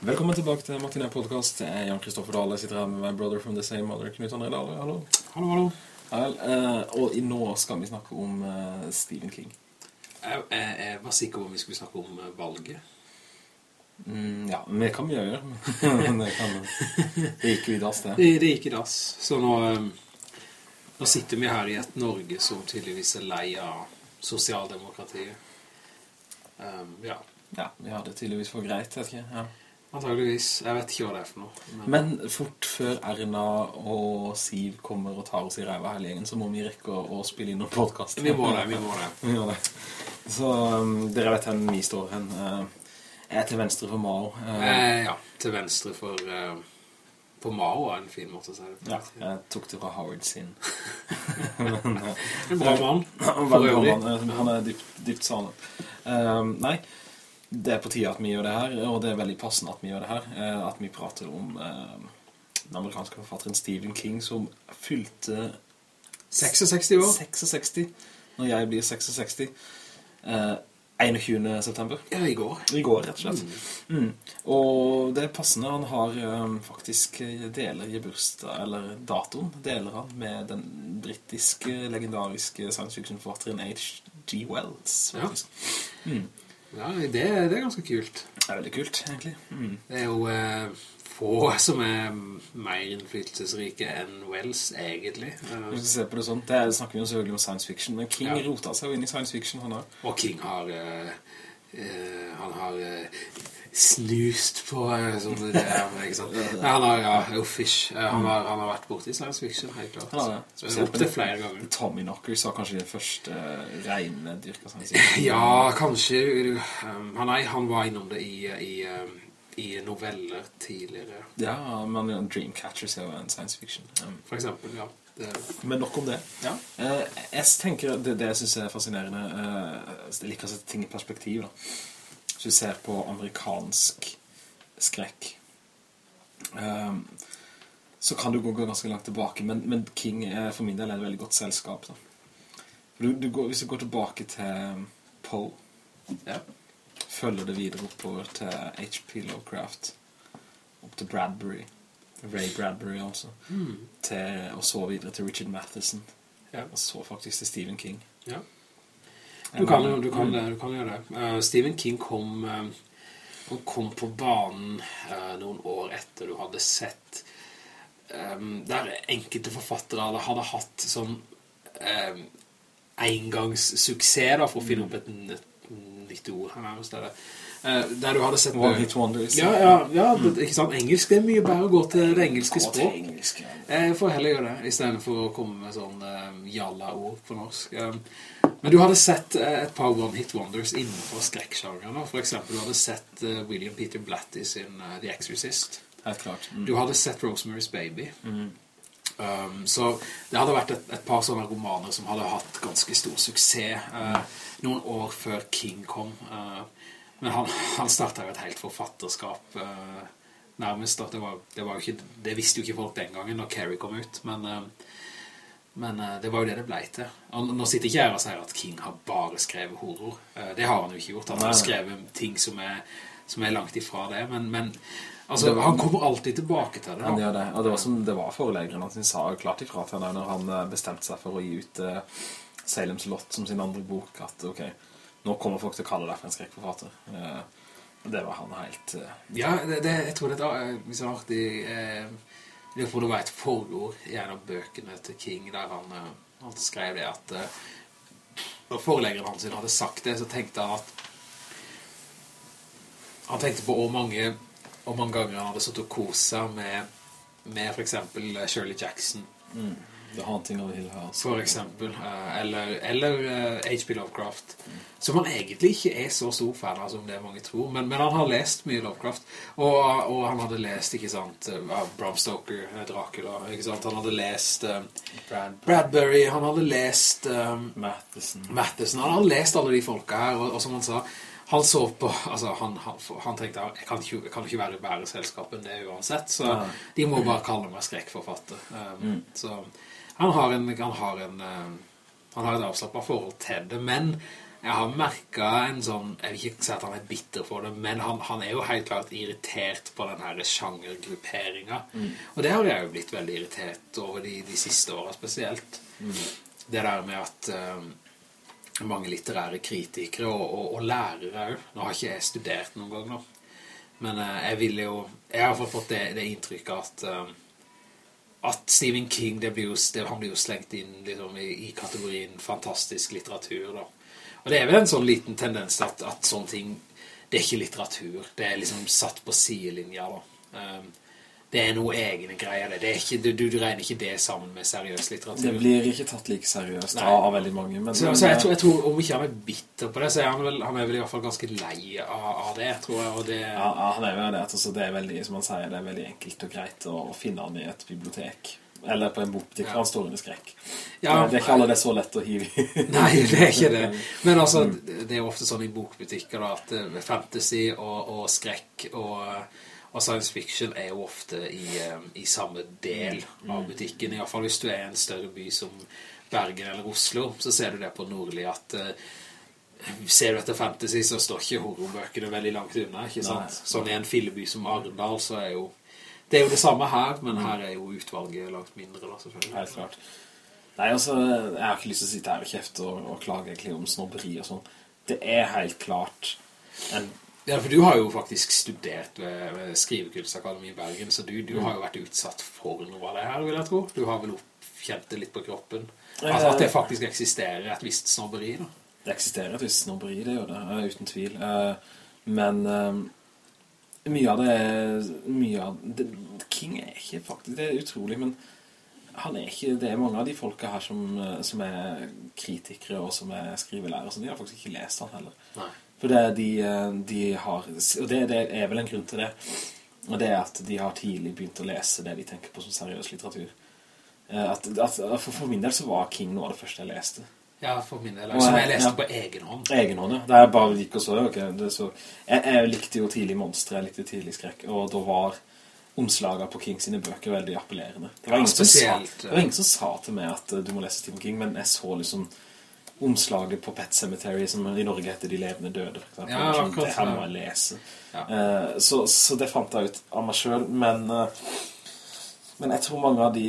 Velkommen tilbake til Martinet Podcast. Det er Jan Kristoffer Dahle. Jeg sitter her med my brother from the same mother, Knut André Dahle. Hallo. Hallo, hallo. Vel, eh, og i nå skal vi snakke om eh, Stephen King. Jeg, jeg, jeg var sikker på om vi skulle snakke om eh, valget. Mm, ja, men det kan vi gjøre. Men det, kan, det gikk jo i dass, det. Det, det gikk i dass. Så nå, eh, nå sitter vi her i et Norge som tydeligvis er lei av sosialdemokratiet. Um, ja, Ja, vi det tydeligvis for greit, vet ikke. Ja. Antageligvis. Jeg vet ikke hva det er for noe. Men, Men fort før Erna og Siv kommer og tar oss i ræva hele gjengen, så må vi rekke å, å spille inn noen podcast. vi må det, vi må det. Vi gjør det. Så um, dere vet hvor vi står hen. Uh, jeg er til venstre for Mao. Uh, Eh, ja, til venstre for... uh, på Mao er en fin måte å si det. på. ja, jeg tok det fra Howard sin. Men, eh, En bra mann. Han er dypt, dypt sane. Nei, det er på tide at vi gjør det her, og det er veldig passende at vi gjør det her, eh, at vi prater om eh, den amerikanske forfatteren Stephen King, som fylte 66 år. 66, når jeg blir 66, eh, 21. september. Ja, i går. I går, rett og slett. Mm. Og det er passende, han har faktisk eh, deler i bursdag, eller datoen, deler han med den brittiske, legendariske science fiction-forfatteren H.G. Wells, Ja. faktisk. Mm. Ja, det, det er ganske kult. Det er veldig kult, egentlig. Mm. Det er jo eh, få som er mer innflytelsesrike enn Wells, egentlig. Eh, Hvis du ser på det sånn, det er, snakker vi jo selvfølgelig om science fiction, men King Ja. rota seg jo inn i science fiction, han har. og King har... eh, han har eh, snust på eh, sånne det, ikke sant? Nei, han har, ja, oh, fish. Eh, han, har, han har vært borte i science fiction, helt klart. Han har det. Eh, Spesielt Opp til flere ganger. Tommy Knockers var kanskje den første uh, reine dyrka science fiction. Ja, kanskje. Um, han, nei, han var innom det i, i, um, i noveller tidligere. Ja, men Dreamcatchers er jo en science fiction. Um, For eksempel, ja. Det, Men nok om det. ja. Eh, jeg tenker, det, det jeg synes er fascinerende, eh, jeg liker å sette ting i perspektiv da. Hvis du ser på amerikansk skrekk, eh, så kan du gå, gå ganske langt tilbake, men, men King er for min del er et veldig godt selskap da. Du, du går, hvis du går tilbake til Poe, ja. følger det videre oppover til H.P. Lovecraft, opp til Bradbury, Ray Bradbury altså, til, og så videre til Richard Matheson, Ja. og så faktisk til Stephen King. Ja. Du kan, jo- du kan, du kan gjøre det. uh, Stephen King kom, han kom på banen uh, noen år etter du hadde sett um, der enkelte forfattere hadde, hadde hatt sånn um, engangssuksess da, for å finne opp et nytt, nytt ord her nærmest der. Eh, der du hadde sett One Hit Wonders. Ja, ja, ja det, ikke sant? Engelsk, det er mye bedre å gå til det engelske språk. Gå til engelsk, ja. Jeg får heller gjøre det, i stedet for å komme med sånn uh, jalla-ord på norsk. Um, men du hadde sett eh, et par one-hit wonders innenfor skrekksjangeren. For eksempel, du hadde sett eh, William Peter Blatty sin uh, The Exorcist. Helt klart. Mm. Du hadde sett Rosemary's Baby. Um, så det hadde vært et, et par sånne romaner som hadde hatt ganske stor suksess eh, noen år før King kom. Eh, men han, han startet jo et helt forfatterskap eh, nærmest. Det, var, det, var ikke, det visste jo ikke folk den gangen når Carrie kom ut, men, eh, men eh, det var jo det det ble til. Og nå sitter ikke jeg og sier at King har bare skrevet horror. Eh, det har han jo ikke gjort. Han har skrevet ting som er, som er langt ifra det, men, men altså, han kommer alltid tilbake til det. Han gjør det, og det var som det var foreleggeren han sa klart ifra til henne når han eh, bestemte seg for å gi ut eh, Salem's Lot som sin andre bok, at ok, nå kommer folk til å kalle deg for en skrekkforfatter. Eh, det var han helt... eh, Ja, det, det, jeg tror det er et sånn artig eh, Jeg om det var et forord i en av bøkene til King Der han, eh, han skrev det at eh, Når foreleggeren hans hadde sagt det Så tenkte han at Han tenkte på hvor mange Hvor mange ganger han hadde satt og koset med, med for eksempel eh, Shirley Jackson The Haunting of Hill House. for eksempel, eh, eller, eller eh, H.P. Lovecraft, som han egentlig ikke er så stor fan av som det mange tror, men, men han har lest mye Lovecraft, og, og han hadde lest, ikke sant, eh, Bram Stoker, eh, Dracula, ikke sant, han hadde lest um, Bradbury, han hadde lest um, Matheson. Matheson, han hadde lest alle de folka her, og, og som han sa, han så på, altså han, han, han tenkte, jeg kan ikke, jeg kan ikke være i bæreselskapen enn det uansett, så ja. de må bare kalle meg skrekkforfatter. Um, Så han har en, han har en, um, han har et avslappet forhold til det, men jeg har merket en sånn, jeg vil ikke si at han er bitter for det, men han, han er jo helt klart irritert på den her sjangergrupperingen. Og det har jeg jo blitt veldig irritert over de, de siste årene spesielt. Det der med at eh, mange litterære kritikere og, og, og lærere nå har ikke jeg studert noen gang nå, men uh, jeg vil jo, jeg har fått det, det inntrykket at eh, at Stephen King, blir jo, det, han blir jo slengt inn liksom, i, i kategorien fantastisk litteratur da. Og det er vel en sånn liten tendens at, at sånne ting, det er ikke litteratur, det er liksom satt på sidelinja da. Um, det er noe egne greier det. det ikke, du, du, regner ikke det sammen med seriøs litteratur. Det blir ikke tatt like seriøst av, av, veldig mange. Men, så, så jeg, tror, jeg, tror, om ikke han er bitter på det, så er han vel, han er vel i hvert fall ganske lei av, av det, tror jeg. Det, ja, han er jo det. Altså, det er veldig, som han sier, det er veldig enkelt og greit å, å finne han i et bibliotek. Eller på en bokbutikk, ja. han står under skrekk. Ja, det er ikke alle det er så lett å hive i. Nei, det er ikke det. Men altså, det er jo ofte sånn i bokbutikker da, at eh, fantasy og, og skrekk og, og, science fiction er jo ofte i, eh, i samme del av butikken. I hvert fall hvis du er i en større by som Bergen eller Oslo, så ser du det på Nordli at uh, ser du etter fantasy, så står ikke horrorbøkene veldig langt unna, ikke sant? Nei. Sånn i en filleby som Arendal, så er jo det er jo det samme her, men her er jo utvalget langt mindre da, selvfølgelig. Helt klart. Nei, altså, jeg har ikke lyst til å sitte her og kjefte og, og klage egentlig om snobberi og sånn. Det er helt klart en... Ja, for du har jo faktisk studert ved, ved Skrivekunstakademi i Bergen, så du, du mm. har jo vært utsatt for noe av det her, vil jeg tro. Du har vel oppkjent det litt på kroppen. Altså at det faktisk eksisterer et visst snobberi da. Det eksisterer et visst snobberi, det gjør det, uten tvil. Eh, men eh, mye av det mye av det, King er ikke faktisk det er utrolig men han er ikke det er mange av de folka her som, som er kritikere og som er skrivelærere så de har faktisk ikke lest han heller Nei. For det de, de har og det, det, er vel en grunn til det og det er at de har tidlig begynt å lese det de tenker på som seriøs litteratur eh, at, at for, for min del så var King noe av det første jeg leste ja, for min del. Som jeg leste ja. på egen hånd. Egen hånd, ja. Det er bare gikk og så, okay. så jeg, jeg, likte jo tidlig Monster, jeg likte tidlig Skrekk, og da var omslaget på King sine bøker veldig appellerende. Det var, ja, spesielt, sa, det var ingen som sa til meg at uh, du må lese Stephen King, men jeg så liksom omslaget på Pet Cemetery, som i Norge heter De levende døde, for eksempel. Ja, akkurat, det her må jeg lese. Ja. Uh, så, så, det fant jeg ut av meg selv, men, uh, men jeg tror mange av de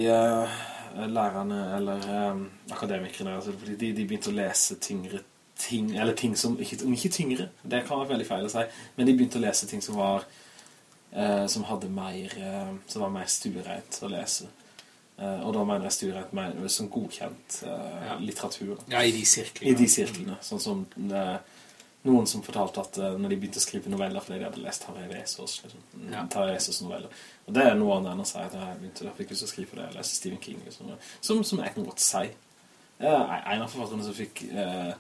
lærerne eller um, akademikerne, altså, de, de, begynte å lese tyngre ting, eller ting som, ikke, ikke tyngre, det kan være veldig feil å si, men de begynte å lese ting som var, uh, som hadde mer, uh, som var mer stuereit å lese. Uh, og da mener jeg stuereit mer som godkjent ja. litteratur. Ja, i de sirklene. I de sirklene, sånn som noen som fortalte at når de begynte å skrive noveller fordi de hadde lest Harry Vesos liksom, ja. Harry Vesos noveller og det er noe annet enn å sier at jeg begynte jeg fikk lyst til å skrive det jeg leste Stephen King liksom, som, som jeg kan godt si en av forfatterne som fikk uh,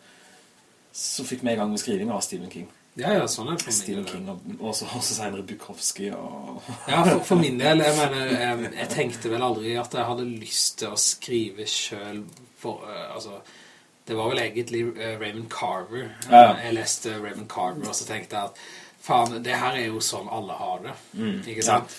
som fikk meg i gang med skriving var Stephen King ja, ja, sånn er det for Stephen King og, og også senere Bukowski og... ja, for, for, min del jeg mener, jeg, jeg, tenkte vel aldri at jeg hadde lyst til å skrive selv for, altså det var vel egentlig uh, Raymond Carver. Ja. Uh, jeg leste Raymond Carver, og så tenkte jeg at faen, det her er jo sånn alle har det. Mm. Ikke sant?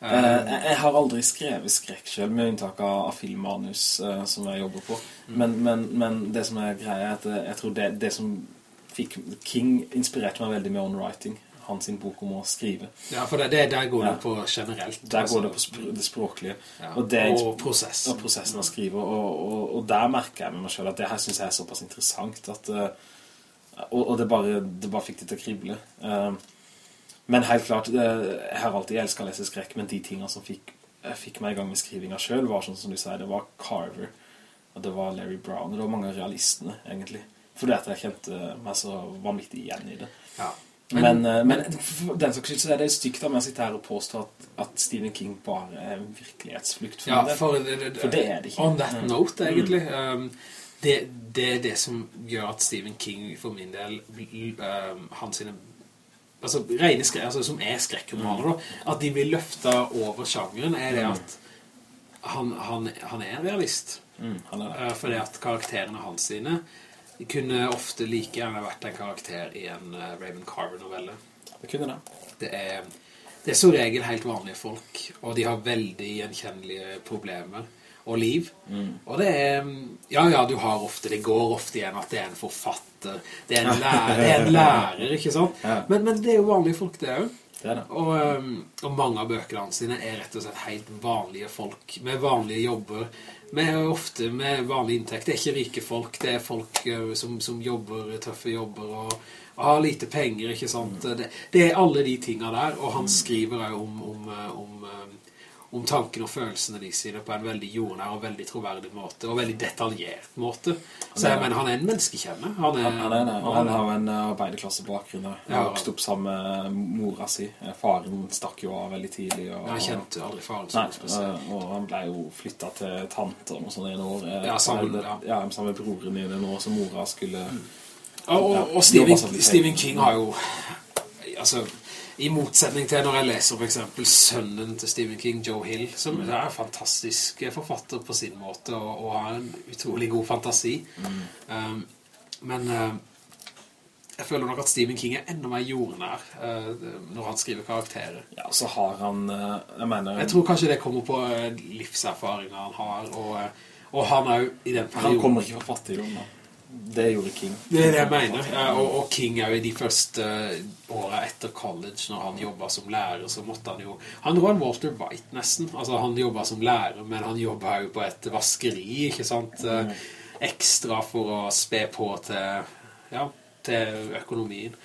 Ja. Uh, jeg, jeg, har aldri skrevet skrekk selv, med unntak av, av filmmanus som jeg jobber på. Mm. Men, men, men, det som er greia er at jeg tror det, det som fikk King inspirerte meg veldig med on-writing hans bok om å skrive. Ja, for det, det der går det på generelt. Der altså. går det på spr det språklige. Ja. Og, det, og, prosess. Og prosessen å skrive. Og, og, og, der merker jeg med meg selv at det her synes jeg er såpass interessant at, uh, og, det, bare, det bare fikk det til å krible. Uh, men helt klart, uh, jeg har alltid elsket å lese skrekk, men de tingene som fikk, fikk meg i gang med skrivinga selv var sånn som du sier, det var Carver, og det var Larry Brown, og det var mange av realistene, egentlig. Fordi at jeg kjente meg så vanvittig igjen i det. Ja. Men, men, eh, men den saks skyld så er det stygt av meg å sitte her og påstå at, at Stephen King bare er en virkelighetsflukt for ja, for, det, det, for det er det ikke. On that mm. note, egentlig. Mm. Um, det, det, er det som gjør at Stephen King, for min del, um, hans sine altså, rene skrek, altså, som er skrekkromaner, mm. at de blir løfta over sjangeren, er det mm. at han, han, han er en realist. Mm, han er uh, fordi at karakterene hans sine det kunne ofte like gjerne vært en karakter i en uh, Raymond Carver-novelle. Det kunne det. Det er, det er så regel helt vanlige folk, og de har veldig gjenkjennelige problemer og liv. Mm. Og det er, ja, ja, du har ofte, det går ofte igjen at det er en forfatter det er en lærer, det er en lærer ikke sant? Ja. Men, men det er jo vanlige folk det også. Det er det. Og, um, og mange av bøkene sine er rett og slett helt vanlige folk, med vanlige jobber, med ofte med vanlig inntekt. Det er ikke rike folk, det er folk uh, som, som jobber tøffe jobber og, har lite penger, ikke sant? Det, det er alle de tingene der, og han skriver jo om, om, uh, om, um, om tanken og følelsene de sine på en veldig jordnær og veldig troverdig måte, og veldig detaljert måte. Så jeg mener, han er en menneskekjenner. Han er, Han, er det, og han har en arbeideklasse arbeiderklassebakgrunn. Han har vokst opp sammen med mora si. Eh, Faren stakk jo av veldig tidlig. Og, Jeg kjente aldri faren som spesielt. eh, og han ble jo flyttet til tante og sånn en år. eh, Ja, sammen, ja. ja, sammen med broren min i en år, så mora skulle... Og, og, Ja, og Stephen. Stephen King har jo altså, i motsetning til når jeg leser for eksempel sønnen til Stephen King, Joe Hill, som er en fantastisk forfatter på sin måte, og, og har en utrolig god fantasi. Um, men uh, jeg føler nok at Stephen King er enda mer jordnær uh, når han skriver karakterer. Ja, så har han, uh, jeg mener... Jeg tror kanskje det kommer på livserfaringer han har, og, og han er jo i den perioden... Han kommer ikke fra fattigdom, da. Det gjorde King. Det er det jeg mener. Og, og King er jo i de første årene etter college, når han jobbet som lærer, så måtte han jo... Han var en Walter White nesten. Altså, han jobbet som lærer, men han jobbet jo på et vaskeri, ikke sant? Mm. Ekstra for å spe på til, ja, til økonomien.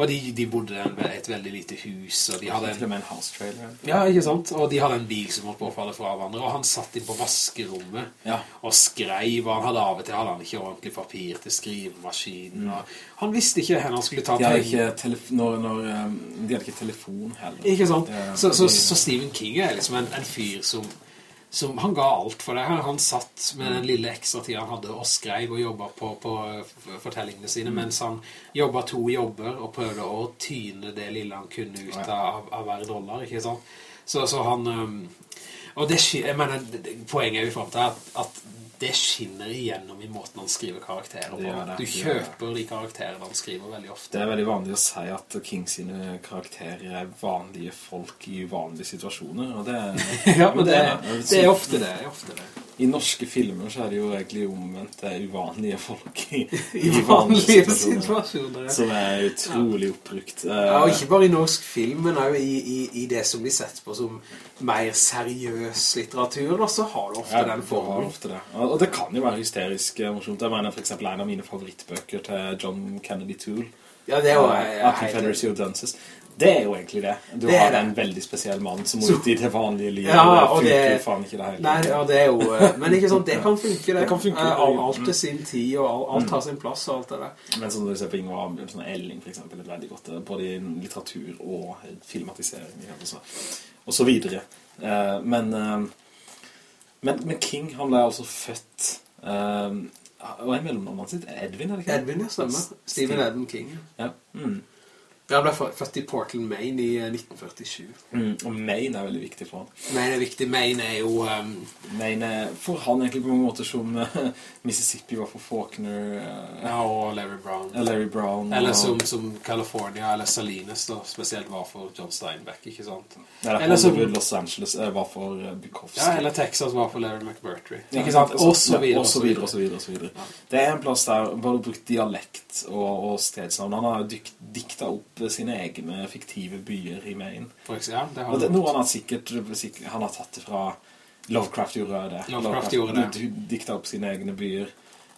Og de, de bodde i et veldig lite hus, og de hadde en... en house trailer. Ja, ikke sant? Og de hadde en bil som holdt på å falle fra hverandre, og han satt inn på vaskerommet Ja. og skrev, og han hadde av og til hadde han ikke ordentlig papir til skrivemaskinen, og han visste ikke hvor han skulle ta De hadde ikke, når, når, um, de hadde ikke telefon heller. Ikke sant? Så, så, så Stephen King er liksom en, en fyr som, som han ga alt for det her. Han satt med den lille ekstra tiden han hadde og skrev og jobbet på, på fortellingene sine, mens han jobbet to jobber og prøvde å tyne det lille han kunne ut av, av hver dollar, ikke sant? Så, så han... um, og det, jeg mener, poenget er jo frem til at, at det skinner igjennom i måten han skriver karakterer på. Det, Du kjøper de karakterene han skriver veldig ofte. Det er veldig vanlig å si at King sine karakterer er vanlige folk i vanlige situasjoner, og det er... Ja, men det, er- det det er ofte det, er ofte det. I norske filmer så er det jo egentlig omvendt, det er uvanlige folk i, I vanlige situasjoner. ja. Som er utrolig oppbrukt. Eh, Ja, og ikke bare i norsk film, men også i, i, i det som blir sett på som mer seriøs litteratur, da, så har du ofte Ja, den formen. ofte det. Og det kan jo være hysterisk eh, morsomt. Jeg mener for eksempel en av mine favorittbøker til John Kennedy Toole. Ja, det var eh, jeg, A Confederacy of Dunces. Det er jo egentlig det. Du Det har det. en veldig spesiell mann som må ut i det vanlige livet. Ja, og det- funker faen ikke det hele. Nei, ja, det er jo eh, Men ikke sånn, det kan funke, det. Det kan funke, Eh. Alt, til sin tid, og alt, alt har sin plass og alt det der. Men som du ser på Ingvar Ambjørnsen og Elling for eksempel, er veldig godt, eh, både i litteratur og filmatisering, og så videre. Men, men, men King, han ble altså født, og er mellomnavnet sitt Edwin, er det ikke? Edwin, ja, stemmer. Stephen Edwin King. Ja. Mm. Han ble født i Portland, Maine i eh, 1947. Mm. Og Maine er veldig viktig for han. Maine er viktig. Maine er jo... Um, Maine er for han egentlig på mange måter som eh, Mississippi var for Faulkner, Uh, ja, og Larry Brown. Larry Brown. Eller og- som, som California, eller Salinas da, spesielt var for John Steinbeck, ikke sant? Eller eller som- Los Angeles eh, var for eh, Bukowski. Ja, eller Texas var for Larry McMurtry. Ja, Ikke sant? Og så videre, og så videre, og så videre, og så videre. Det er en plass der bare brukt dialekt og, og stedsnavn. Han har dikta opp sine egne fiktive byer i Maine. Ja, det har Og det, han har sikkert, sikkert han har tatt det fra Lovecraft gjorde det. Lovecraft gjorde det. Dikta opp sine egne byer.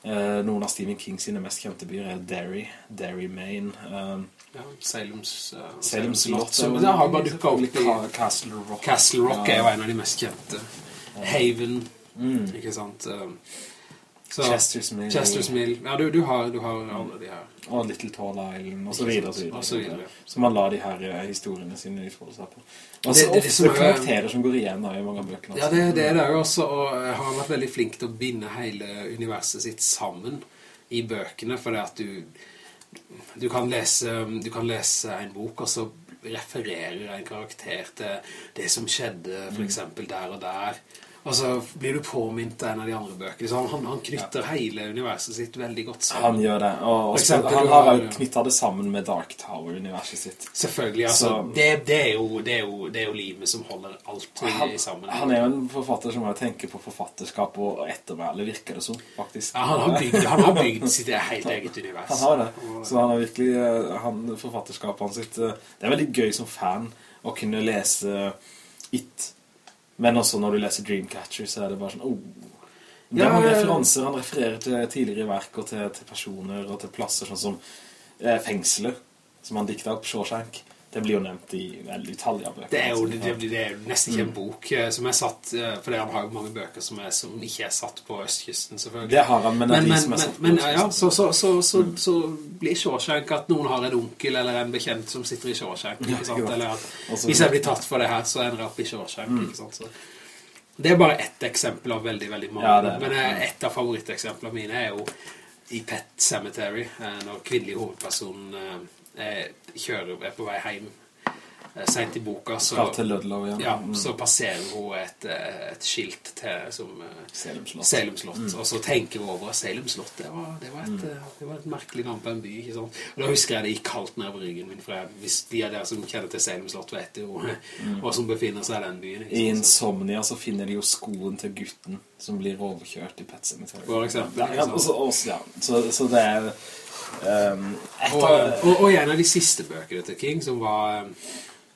Eh, noen av Stephen King sine mest kjente byer er Derry, Derry, Maine. Um, ja, Salems, uh, Salem Lot. det har bare dukket opp i Ca- Castle Rock. Castle Rock Ja. er jo en av de mest kjente. Haven, ikke sant? Um, så, Chester's Mill. Chester's Mill. Ja, du, du, har, du har alle de her. Og Little Tall Island, og så videre, og så videre. Og så videre. Så man lar de her eh, historiene sine utfolde seg på. Og Det- så ofte som er- karakterer som går igjen i mange av bøkene. Ja, det, det er det jo også, og jeg har vært veldig flink til å binde hele universet sitt sammen i bøkene, for det at du, du, kan lese, du kan lese en bok, og så refererer en karakter til det som skjedde, for eksempel der og der, Og så blir du påmynt av en av de andre bøkene. Så han, han, han knytter hele universet sitt veldig godt sammen. Han gjør det, og, og eksempel, han har jo knyttet det sammen med Dark Tower-universet sitt. Selvfølgelig, altså. Det, det, er jo, det, er jo, det er jo livet som holder alt Han, sammen. han er jo en forfatter som har tenker på forfatterskap og ettermæle, virker det som, faktisk. ja, han, har bygd, han har bygd sitt helt eget univers. Han har det. Så han har virkelig eh, han, Forfatterskapet hans sitt eh, Det er veldig gøy som fan å kunne lese It. Men også når du leser Dreamcatcher, så er det bare sånn oh. Det er mange referanser. Han refererer til tidligere verk og til, til personer og til plasser, sånn som eh, fengsler, som han dikta opp, Shawshank. Det blir jo nevnt i utallige bøker. Det er jo, det, det, det er jo nesten ikke en bok eh, som er satt, eh, for han har jo mange bøker som, er, som ikke er satt på østkysten, selvfølgelig. Det har han, men det Men, men, men, men ja, så, så, så, så, så blir Shawshank at noen har en onkel eller en bekjent som sitter i Shawshank, ikke sant? Eller at hvis jeg blir tatt for det her, så ender jeg opp i Shawshank, ikke sant? Så, det er bare ett eksempel av veldig, veldig mange. Ja. Men eh, et av favoritteksemplene mine er jo i Pet Cemetery, når kvinnelig hovedperson kjører, er på vei hjem eh, sent i boka, så, Skal ja. Ja, Mm. så passerer hun et, eh, et skilt til som eh, Salem slott. Salem og så tenker hun over Selum slott, det var, det, var Mm. et, mm. det var et merkelig navn på en by? Og da husker jeg det gikk kaldt ned på ryggen min, for jeg, hvis de av dere som kjenner til Selum slott vet jo hva som befinner seg i den byen. Mm. I Insomnia så finner de jo skoen til gutten som blir overkjørt i Pet Cemetery. For eksempel, Ja, også, også. Så, så det er um, Og, og, og en av de siste bøkene til King, som var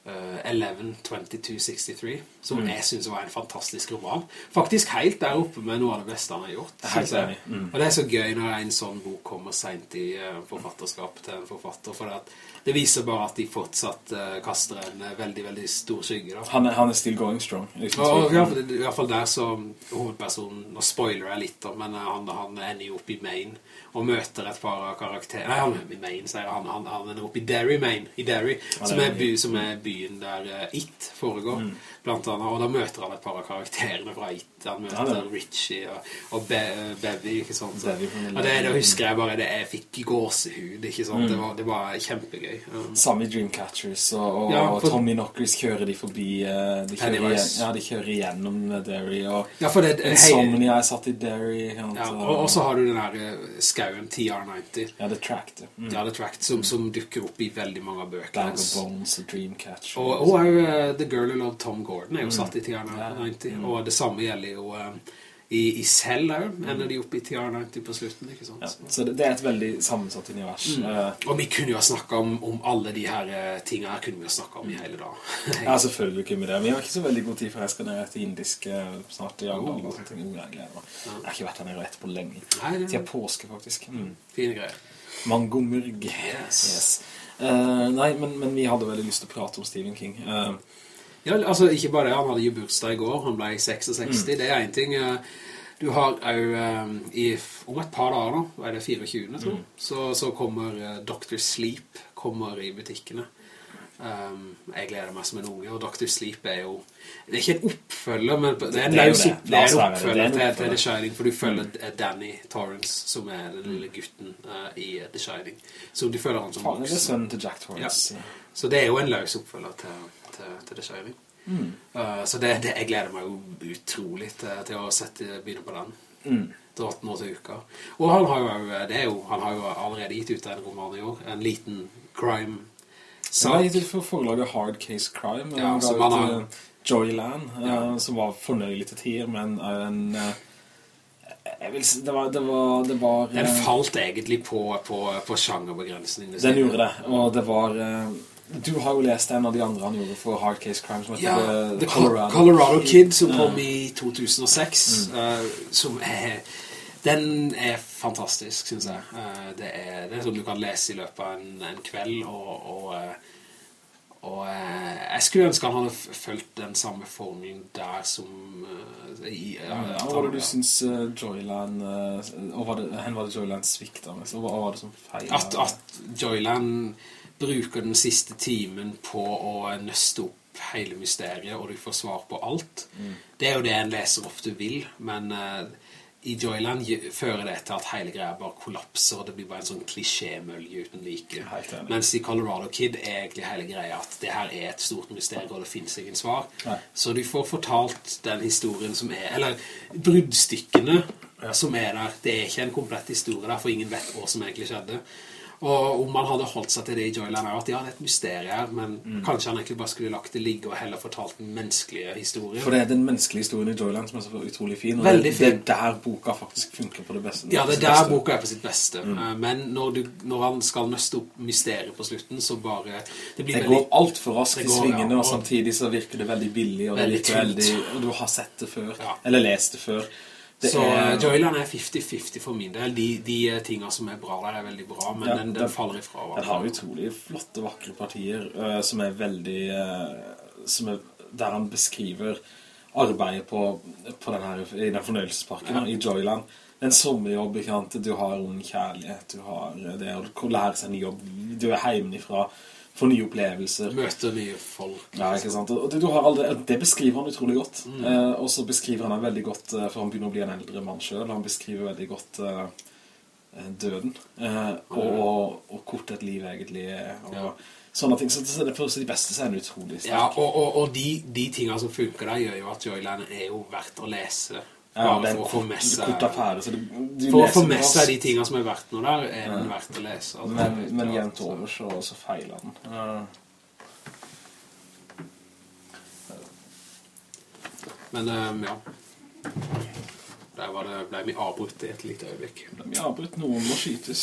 uh, 11-22-63, som Mm. jeg synes var en fantastisk roman. Faktisk helt der oppe med noe av det beste han har gjort. Helt jeg. enig, mm. Og det er så gøy når en sånn bok kommer sent i uh, forfatterskapet til en forfatter, for det, det viser bare at de fortsatt uh, kaster en veldig, veldig stor skygge. Da. han, er, han er still going strong. Og, ja, for det, i hvert fall der så hovedpersonen, nå spoiler jeg litt da, men eh, han, han ender jo opp i Maine og møter et par av karakterer. Nei, han er i Maine, sier han. Han, han er oppe i Derry, Maine, i Derry, som er by, som er byen der eh, It foregår, Mm. Blant annet. Og da møter han et par av karakterene fra It. Han møter Ja. Richie og, og Be Bevy, ikke sant? Så, og det, det, husker jeg bare det, jeg fikk gåsehud, ikke sant? Mm. Det, var, det var kjempegøy. Um, Samme Dreamcatchers, og, og, Ja, og Tommy Knockers kjører de forbi, eh, de kjører, ja, de kjører igjennom Derry, og ja, for det, Insomnia er satt i Derry, Ja, og, så har du den her eh, skauen TR-90. Ja, The Tract, mm. Ja, The Tract, som, som dukker opp i veldig mange av bøkene. Bag of Bones og Dreamcatcher. Og, og eh, The Girl Who Loved Tom Gordon er jo satt i Ja, TR-90, og det samme gjelder jo eh, i, i her, ender de opp i TR-90 på slutten, ikke sant? ja, så det, det er et veldig sammensatt univers. Eh, Og vi kunne jo ha snakket om, om alle de her eh, tingene her, kunne vi jo snakket om i hele dag. ja, selvfølgelig kunne vi det. Vi har ikke så veldig god tid, for jeg skal ned til indisk snart i Agdal. Oh, jeg gleder meg. Jeg har ikke vært der nede etterpå lenge. Nei, det Til påske, faktisk. Mm. fine greier. Mangomurg. Yes. Eh, nei, men, men vi hadde veldig lyst til å prate om Stephen King. Eh, Ja, altså ikke bare det, han hadde jo bursdag i går, han ble 66, det er en ting. eh, Du har jo eh, i, om et par dager nå, er det 24. tror jeg, så, så kommer eh, Dr. Sleep kommer i butikkene. Um, jeg gleder meg som en unge, og Dr. Sleep er jo Det er ikke en oppfølger, men det er en Det er det. det er en det. Det er oppfølger til, til. The Shining, for du følger mm. Danny Torrance, som er den lille gutten uh, i The Shining. Så du føler han som faen, Han er voksen. sønnen til Jack Torrance. Så det er jo en løs oppfølger til, til, til The Shining. Mm. Uh, så det, det, jeg gleder meg jo utrolig til, til å sette, begynne på den. Mm. Dratt nå til uka. Og han har jo, det er jo, han har jo allerede gitt ut en roman i år. En liten var sak. ut for forlaget Hard Case Crime. Ja, som han har- eh, Joyland, ja. uh, som var fornøyelig til tider, men en... Uh, si, det var... Det var, det var Den eh, falt egentlig på, på, på sjangerbegrensning. Den gjorde det, og det var... Du har jo lest en av de andre han gjorde for Hard Case Crime, som heter Ja, The, Colorado, Colorado Kid, som kom i 2006, Mm. uh, som er... Den er fantastisk, synes jeg. Uh, det, er, det er sånn du kan lese i løpet av en, en kveld, og... og uh, og jeg skulle ønske han hadde følt den samme formelen der som i, ja, Hva var det du synes eh, Joyland... og var det, hen var det Joyland svikta med? Så hva var det som feil? at, at Joyland bruker den siste timen på å nøste opp hele mysteriet, og du får svar på alt. Det er jo det en leser ofte vil, men uh, i Joyland fører det til at hele greia bare kollapser, og det blir bare en sånn klisjémølje uten like. Mens i Colorado Kid er egentlig hele greia at det her er et stort mysterium, og det finnes ingen svar. Nei. Så du får fortalt den historien som er, eller bruddstykkene som er der. Det er ikke en komplett historie der, for ingen vet hva som egentlig skjedde. Og om man hadde holdt seg til det i Joyland, at ja, det er et mysterium men Mm. kanskje han egentlig bare skulle lagt det ligge og heller fortalt den menneskelige historien. For det er den menneskelige historien i Joyland som er så utrolig fin, og det, fin. det er der boka faktisk funker på det beste. Ja, det er der beste. boka er på sitt beste. Mm. Eh, Men når, du, når han skal nøste opp mysteriet på slutten, så bare... Det blir Det går alt for raskt i svingene, ja, og og- samtidig så virker det veldig billig, og, Veldig veldig, og du har sett det før, Ja. eller lest det før. Det så er- eh, Joyland er 50-50 for min del. De, de eh, tingene som er bra der er veldig bra, men Ja, den, den den- faller ifra. Den har utrolig flotte, vakre partier uh, som er veldig Uh, som er, Der han beskriver arbeidet på, på den her, i den fornøyelsesparken Ja. i Joyland. En sommerjobb, ikke sant? Du har ung kjærlighet, du har det å lære seg en jobb, du er hjemmefra, får nye opplevelser. Møter nye folk. Ja, ikke sant? Og det, du har aldri, det beskriver han utrolig godt. Mm. Eh, og så beskriver han veldig godt, eh, for han begynner å bli en eldre mann selv. Han beskriver veldig godt eh, eh, døden. Eh, og, og, og kort et liv egentlig. Og Ja. sånne ting. Så, så det føles de beste scenene utrolig sterk. Ja, og, og, og de, de tingene som funker der gjør jo at Joyland er jo verdt å lese. Ja, det er for en å få kort, med seg... kort affære, du, du For å få med seg de tingene som er verdt noe der, er den verdt å lese. altså. Men, men Ja, jevnt over så, så feiler den. Ja. Men um, ja. Der var det, ble vi avbrutt i et lite øyeblikk. vi har avbrutt, noen må skytes.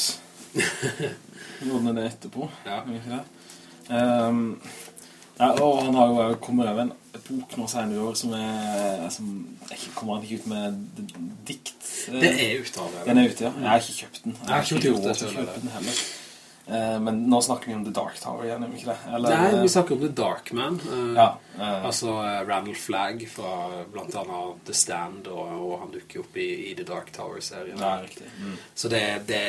noen er det etterpå. Ja. Ja. Ehm, ja, og han har jo kommet over en bok nå senere i år som er som, ikke kommer ikke ut med dikt eh, Det er uttale. den er ute, ja jeg har ikke kjøpt den Jeg har ikke råd til å kjøpe den heller Eh, men nå snakker vi om The Dark Tower igjen, vi ikke det? Eller, Nei, eh, vi snakker om The Dark Man. eh, ja, uh, Altså eh, Randall Flagg fra blant annet The Stand, og, og han dukker opp i, i The Dark Tower-serien. ja, riktig mm. Så det, det,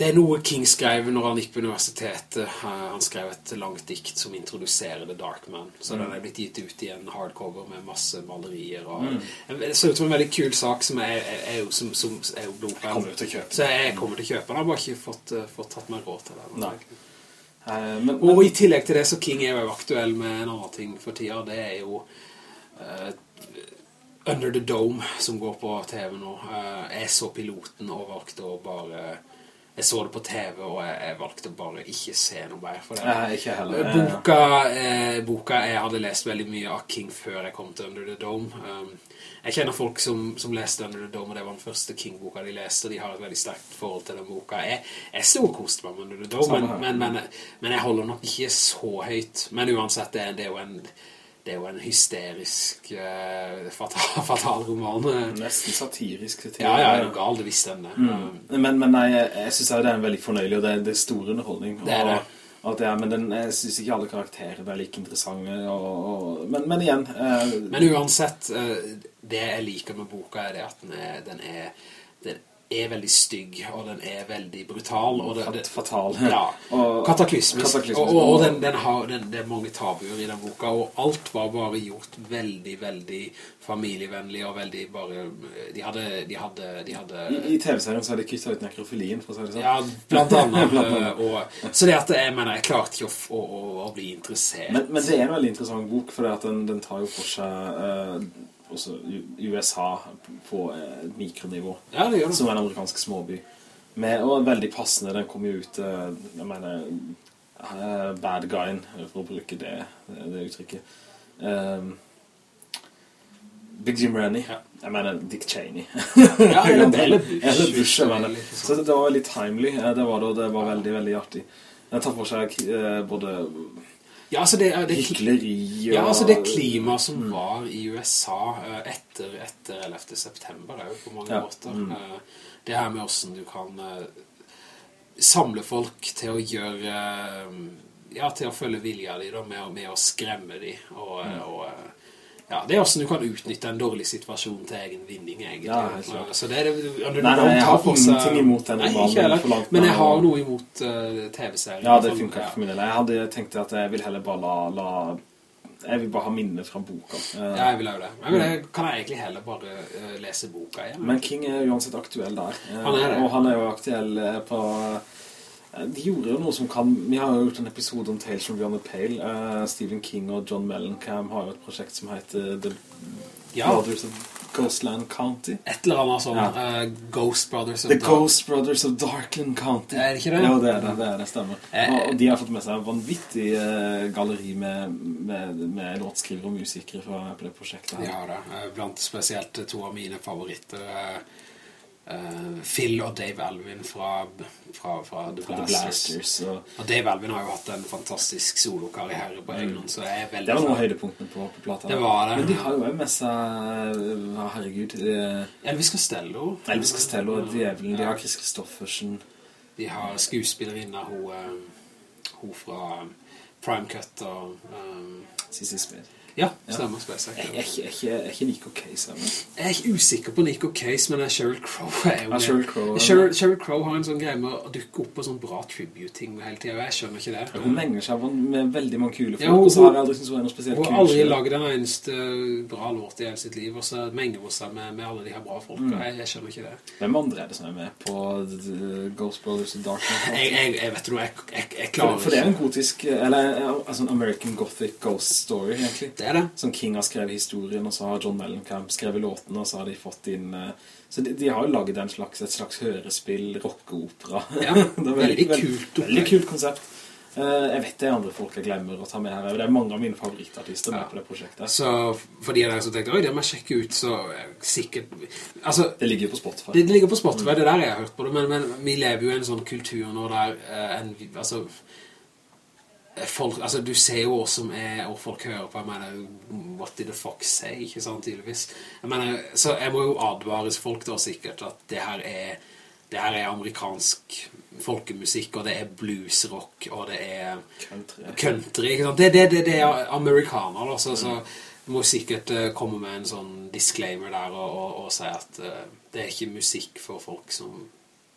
det er noe King skrev når han gikk på universitetet. Eh, Han skrev et langt dikt som introduserer The Dark Man. Så den er blitt gitt ut i en hardcover med masse malerier. Og, Det ser ut som en veldig kul sak som er, er, er jo, som, som er jo blodpenn. kommer du til å kjøpe Så jeg kommer til å kjøpe den. Jeg har bare ikke fått, eh, fått tatt meg råd til den. Nei. Eh, men, Og i tillegg til det så King er jo aktuell med en annen ting for tida. Det er jo uh, Under the Dome som går på TV nå. Uh, jeg så piloten og valgte å bare Jeg så det på TV og jeg, jeg valgte bare ikke se noe mer for det. Nei, ikke heller. Eh, Boka, eh, boka Jeg hadde lest veldig mye av King før jeg kom til Under the Dome. Um, jeg kjenner folk som, som leste Under the Dome, og det var den første King-boka de leste. og De har et veldig sterkt forhold til den boka. Jeg, jeg storkoste meg med Under the Dome, men, men, men, men jeg holder nok ikke så høyt. Men uansett, det, det er jo en det er jo en hysterisk uh, fatal, fatal roman. Nesten satirisk satirisk. Ja, ja, er du gal, det visste den det. Um, Men, men nei, jeg, jeg synes det er en veldig fornøyelig, og det, det er stor underholdning. Det er det. Det er, men den, jeg synes ikke alle karakterer er like interessante. Og, og, men, men igjen... Uh, Men uansett, uh, det jeg liker med boka er det at den er, den er, den er veldig stygg, og den er veldig brutal. Og det, det, fat- fatal. Ja, Og- kataklysmisk. kataklysmisk. Og, og, den, den har, den, det er mange tabuer i den boka, og alt var bare gjort veldig, veldig familievennlig, og veldig bare... De hadde... De hadde, de hadde I, i TV-serien så hadde de kuttet ut nekrofilien, for å si det sånn. ja, blant annet. Blant annet. og, så det at jeg mener, jeg klarte ikke å, å, å, bli interessert. Men, men det er en veldig interessant bok, for den, den tar jo for seg eh, også USA på eh, et mikronivå, ja, det gjør det. som en amerikansk småby. Med, og veldig passende, den kom jo ut, eh, jeg mener, eh, bad guyen, for å bruke det, det uttrykket. Um, Big Jim Rennie, Ja. jeg mener Dick Cheney. Ja, eller, eller Bush. Bush, mener. Så det, var veldig timely, det var det, det var veldig, veldig artig. Den tar for seg både Ja, altså det, det, hykleri og... Ja, altså det klimaet som var i USA eh, etter, etter 11. september er jo på mange Ja, måter. mm. Eh, Det her med hvordan du kan eh, samle folk til å gjøre Ja, til å følge vilja di da, med, med å skremme de og, Mm. og ja, det er hvordan du kan utnytte en dårlig situasjon til egen vinning, egentlig. Ja. Eh, Så det er det, Nei, nei, jeg har ingenting imot den langt Men jeg har noe imot uh, TV-serien. Ja, det funker ikke for min del. Jeg hadde tenkt at jeg vil heller bare la, la jeg vil bare ha minnet fra boka. Eh, Ja, jeg vil jo det. Men jeg kan jeg egentlig heller bare uh, lese boka igjen. Men King er uansett aktuell der. Eh, Han er det. Og han er jo aktuell eh, på... eh, De gjorde jo noe som kan... Vi har jo gjort en episode om Tales from Beyond the Pale. Uh, Stephen King og John Mellencamp har jo et prosjekt som heter The Ja. Brothers of Ghostland County. Et eller annet sånn Ja. Uh, Ghost Brothers. of The Dark- Ghost Brothers of Darkland County. Er det ikke det? Jo, det er det, det, er det stemmer. Eh, og, de har fått med seg en vanvittig uh, galleri med, med, med låtskrivere og musikere fra, på det prosjektet her. Ja det er blant spesielt to av mine favoritter eh, eh, Phil og Dave Alvin fra, fra, fra The Blasters. Og Og Dave Alvin har jo hatt en fantastisk solokarriere på egen hånd, så jeg er veldig det var noen av høydepunktene på, på plata. Det var det. Men de har jo med seg, ja, herregud, de, Elvis Costello. Elvis Costello og Djevelen, de har Chris Christoffersen. De har skuespillerinna hun, eh, hun fra Prime Cut og um, Sissy Spade. Ja, stemmer spesielt. Jeg jeg er jeg er ikke Nico Case, eller? Jeg er ikke usikker på Nico Case, men Sheryl Crow er jo Ja, Sheryl Crow. Sheryl, Sheryl Crow har en sånn greie med å dukke opp på sånn bra tribute-ting hele tiden, og jeg skjønner ikke det. Hun menger seg med veldig mange kule folk, Ja, hun- og så har jeg aldri syntes hun er noe spesielt Hun har aldri laget en eneste bra låt i hele sitt liv, og så menger hun seg med, med alle de her bra folka. Mm. Jeg, jeg skjønner ikke det. Hvem andre er det som er med på The Ghost Brothers and Dark Jeg, jeg, jeg vet du, jeg, jeg, jeg For, for det er en gotisk, eller altså en American Gothic Ghost Story, egentlig. Det er det. Som King har skrevet historien, og så har John Mellencamp skrevet låten, og så har de fått inn... eh, Så de, de har jo laget slags, et slags hørespill, rockeopera. Ja, Det er veldig kult Veldig, kult konsept. Eh, jeg vet det er andre folk jeg glemmer å ta med her. Det er mange av mine favorittartister med Ja. på det prosjektet. Så for de der som tenkte, oi, det må jeg sjekke ut, så eh, sikkert... Altså, Det ligger jo på Spotify. Det, det ligger på Spotify, det der jeg har hørt på det, men, men vi lever jo i en sånn kultur nå der en, altså, folk, altså du ser jo hva som er, og folk hører på, jeg mener, what did the fuck say, ikke sant, tydeligvis. Jeg mener, så jeg må jo advares folk da sikkert at det her er, det her er amerikansk folkemusikk, og det er bluesrock, og det er Country. country, ikke sant? Det, det, det, det er amerikaner, så, så du må sikkert uh, komme med en sånn disclaimer der og, og, og si at uh, det er ikke musikk for folk som...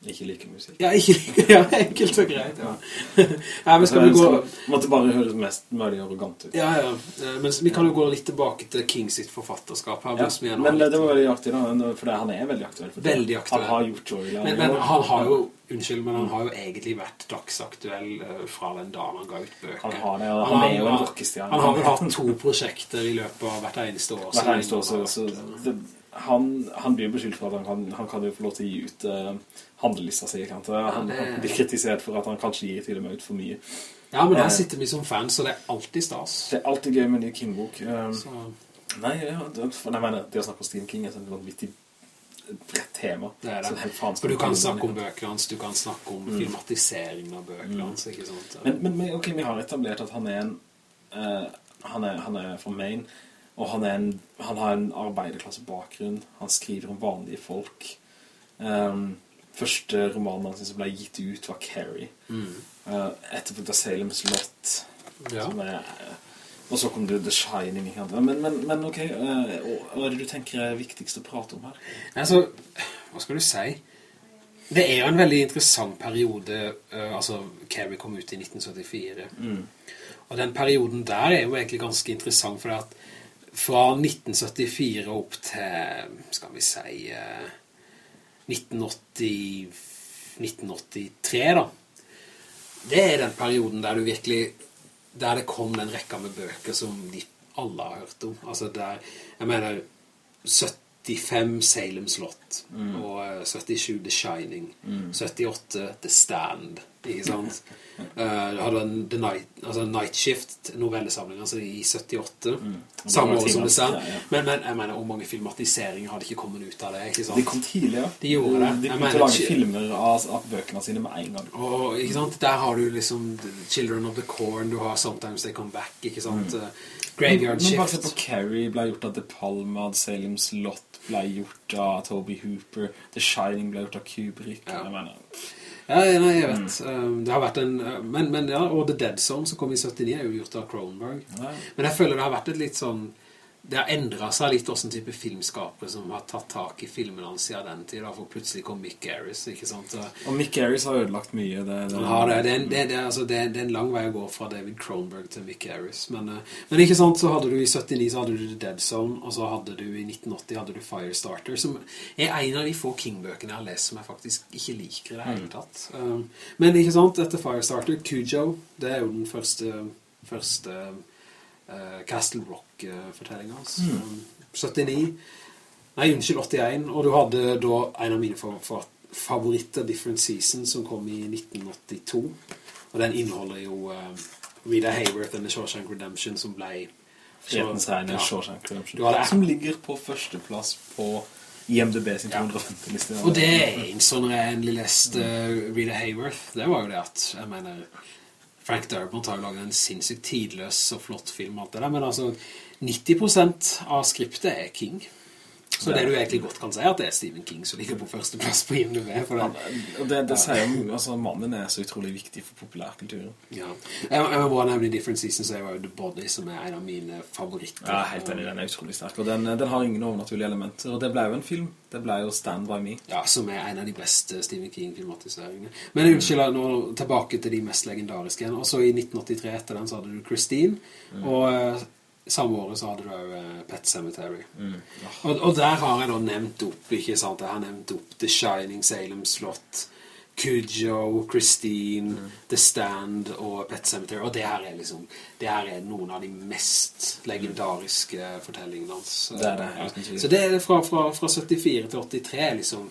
Ikke like musikk. Ja, ikke, ja enkelt og greit, ja. ja, men skal vi gå... Måtte bare høres mest mulig arrogant ut. Ja, ja, eh, men vi kan jo gå litt tilbake til Kings sitt forfatterskap her. Ja, men litt- det var veldig da, for han er veldig aktuell. Veldig aktuell. Han har gjort Joyland. men, men han har jo, unnskyld, men han har jo egentlig vært dagsaktuell eh, fra den dagen han ga ut bøker. Han har det, og han er jo en rockestjerne. Han har vel hatt to prosjekter i løpet av hvert eneste år. Hvert eneste år, så, han det, han, han blir beskyldt for at han kan, han kan jo få lov til å gi ut uh, handlelista si. Han, det- han blir kritisert for at han kanskje gir til og med ut for mye. Ja, men der sitter vi som fans, så det er alltid stas. Det er alltid gøy med en ny King-bok. Så, nei, ja, det, nei, mener, det å snakke om Stephen King er et vanvittig bredt tema. det er det. For du kan snakke om Mm. bøkene hans, du kan snakke om filmatiseringen av bøkene hans, ikke sant? Men, men, ok, vi har etablert at han er en uh, han, er, han er fra Maine og han, en, han har en arbeiderklassebakgrunn han skriver om vanlige folk um, første romanen hans som ble gitt ut var Carrie Mm. uh, etterfulgt av Salem's Lot Ja. er, og så kom det The Shining men, men, men ok eh, hva er det du tenker er viktigst å prate om her? Altså, hva skal du si? Det er jo en veldig interessant periode, eh, altså Carrie kom ut i 1974. Og den perioden der er jo egentlig ganske interessant, for at fra 1974 opp til, skal vi si, eh, 1980, 1983 da, det er den perioden der du virkelig, der det kom den rekka med bøker som de alle har hørt om. Altså der, jeg mener, 75 Salem Slott, og eh, 77 The Shining, 78 The Stand, ikke sant? Uh, hadde en The Night, altså Night Shift novellesamling, altså i 78, samme år som The Stand. Ja, ja. Men, men jeg mener, hvor mange filmatiseringer hadde ikke kommet ut av det, ikke sant? De kom tidligere. De gjorde det. De de begynte å lage filmer av, av bøkene sine med en gang. Og ikke sant, der har du liksom Children of the Corn, du har Sometimes They Come Back, ikke sant? Uh, Graveyard Shift. Men bare se på Carrie ble gjort av De Palma, Salem's Lot ble gjort av Toby Hooper, The Shining ble gjort av Kubrick. Ja. Jeg mener, Ja, nei, jeg vet. Mm. det har vært en... uh, Men, men ja, og The Dead Zone som kom i 79 er jo gjort av Cronenberg. Ja. Men jeg føler det har vært et litt sånn... det har endret seg litt hvordan type filmskapere som har tatt tak i filmene hans siden den tid, da, for plutselig kom Mick Garris, ikke sant? Og, Mick Garris har ødelagt mye. Det, det, ja, det, det, det, det, altså, det, er en lang vei å gå fra David Cronenberg til Mick Garris, men, eh, men ikke sant, så hadde du i 79 så hadde du The Dead Zone, og så hadde du i 1980 hadde du Firestarter, som er en av de få King-bøkene jeg har lest som jeg faktisk ikke liker i det hele mm. tatt. Um, men ikke sant, etter Firestarter, Cujo, det er jo den første, første Castle Rock-fortellingen hans. Mm. 79, nei, unnskyld, 81, og du hadde da en av mine favoritter, Different Seasons, som kom i 1982, og den inneholder jo uh, Rita Hayworth and The Shawshank Redemption, som ble... Frihetens regn, ja. Shawshank Redemption, som ligger på første plass på IMDb sin 250-liste. Og det er en sånn jeg endelig leste uh, Rita Hayworth, det var jo det at, jeg mener Frank Darabont har jo laget en sinnssykt tidløs og flott film og alt det der, men altså 90% av skriptet er King. Så det, det du egentlig godt kan si at det er Stephen King som ligger på første plass på IMDb. For det, og det, det sier jo, altså mannen er så utrolig viktig for populærkulturen. Ja. Jeg, jeg må bare nevne Different Seasons, så er jo The Body som er en av mine favoritter. Ja, helt enig, den er utrolig sterk, og den, den har ingen overnaturlige elementer, og det ble jo en film. Det ble jo Stand By Me. Ja, som er en av de beste Stephen King-filmatiseringene. Men unnskyld, nå tilbake til de mest legendariske. Også i 1983 etter den så hadde du Christine, mm. og eh, samme året så hadde du jo uh, Pet Cemetery. Mm. Oh. Og, og, der har jeg da nevnt opp, ikke sant? Jeg har nevnt opp The Shining, Salem Slott, Cujo, Christine, mm. The Stand og Pet Cemetery. Og det her er liksom, det her er noen av de mest legendariske fortellingene hans. Det er det. Ja. Så det er fra, fra, fra 74 til 83 liksom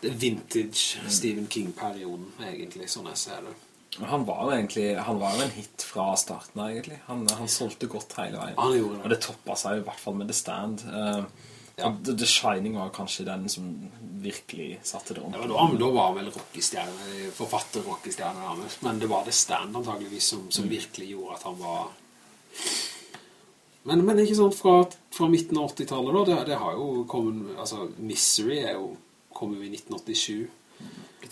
vintage mm. Stephen King-perioden, egentlig, sånn jeg ser det. Han var jo egentlig han var jo en hit fra starten egentlig. Han, han solgte godt hele veien. Han gjorde det. Og det toppet seg i hvert fall med The Stand. Uh, ja. The, Shining var kanskje den som virkelig satte det om. Ja, da, da var han vel rockestjerne, forfatter rockestjerne, men det var The Stand antageligvis som, som mm. virkelig gjorde at han var... Men, men ikke sant, fra, fra midten av 80-tallet da, det, det, har jo kommet, altså Misery er jo kommet i 1987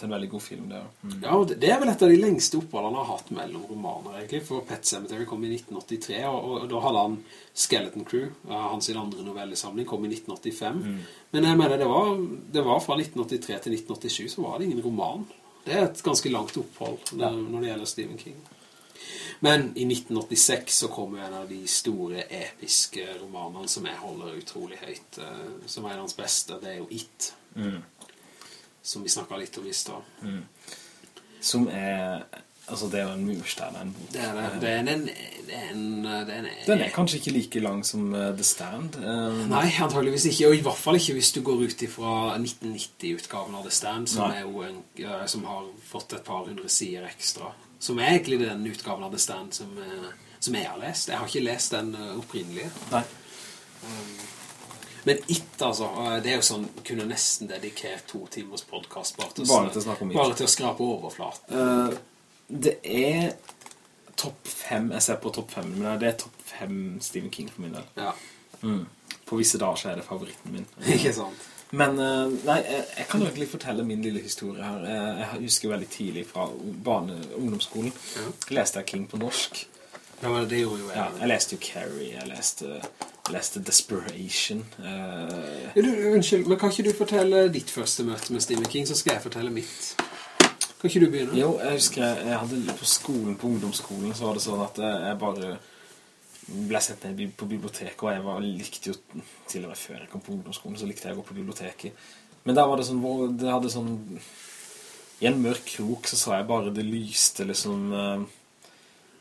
en veldig god film, det. Mm. Ja, og det er vel et av de lengste oppholdene han har hatt mellom romaner, egentlig, for Pet Sematary kom i 1983, og, og, da hadde han Skeleton Crew, hans andre novellesamling, kom i 1985. Mm. Men jeg mener, det var, det var, fra 1983 til 1987, så var det ingen roman. Det er et ganske langt opphold ja. når det gjelder Stephen King. Men i 1986 så kom en av de store episke romanene som jeg holder utrolig høyt, eh, som er hans beste, det er jo It. Mm som vi snakket litt om i sted. Mm. Som er... Altså, det er jo en murstein, en Det er det. Det er en, en, en, den, er, den kanskje ikke like lang som uh, The Stand. Um, Nei, antageligvis ikke. Og i hvert fall ikke hvis du går ut fra 1990-utgaven av The Stand, som, en, uh, som har fått et par hundre sider ekstra. Som er egentlig den utgaven av The Stand som, som jeg har lest. Jeg har ikke lest den opprinnelige. Nei. Um, men It, altså, eh, det er jo sånn, kunne nesten dedikert to timers podcast bare til, bare til, å, snakke om bare til å skrape overflat. Uh, det er topp fem, jeg ser på topp fem, men det er topp fem Stephen King for min del. Ja. Mm. På visse dager så er det favoritten min. Ikke sant? Men uh, nei, jeg, kan egentlig fortelle min lille historie her. Jeg, husker veldig tidlig fra barne- ungdomsskolen. Ja. Leste jeg King på norsk. Ja, men det gjorde jo jeg. Ja, jeg leste jo Carrie, jeg leste, leste Desperation. Uh, du, unnskyld, men kan ikke du fortelle ditt første møte med Stephen King, så skal jeg fortelle mitt. Kan ikke du begynne? Jo, jeg husker jeg, hadde på skolen, på ungdomsskolen, så var det sånn at jeg bare ble sett ned på biblioteket, og jeg var, likte jo, til og med før jeg kom på ungdomsskolen, så likte jeg å gå på biblioteket. Men da var det sånn, det hadde sånn, i en mørk krok så sa jeg bare det lyste liksom... Uh,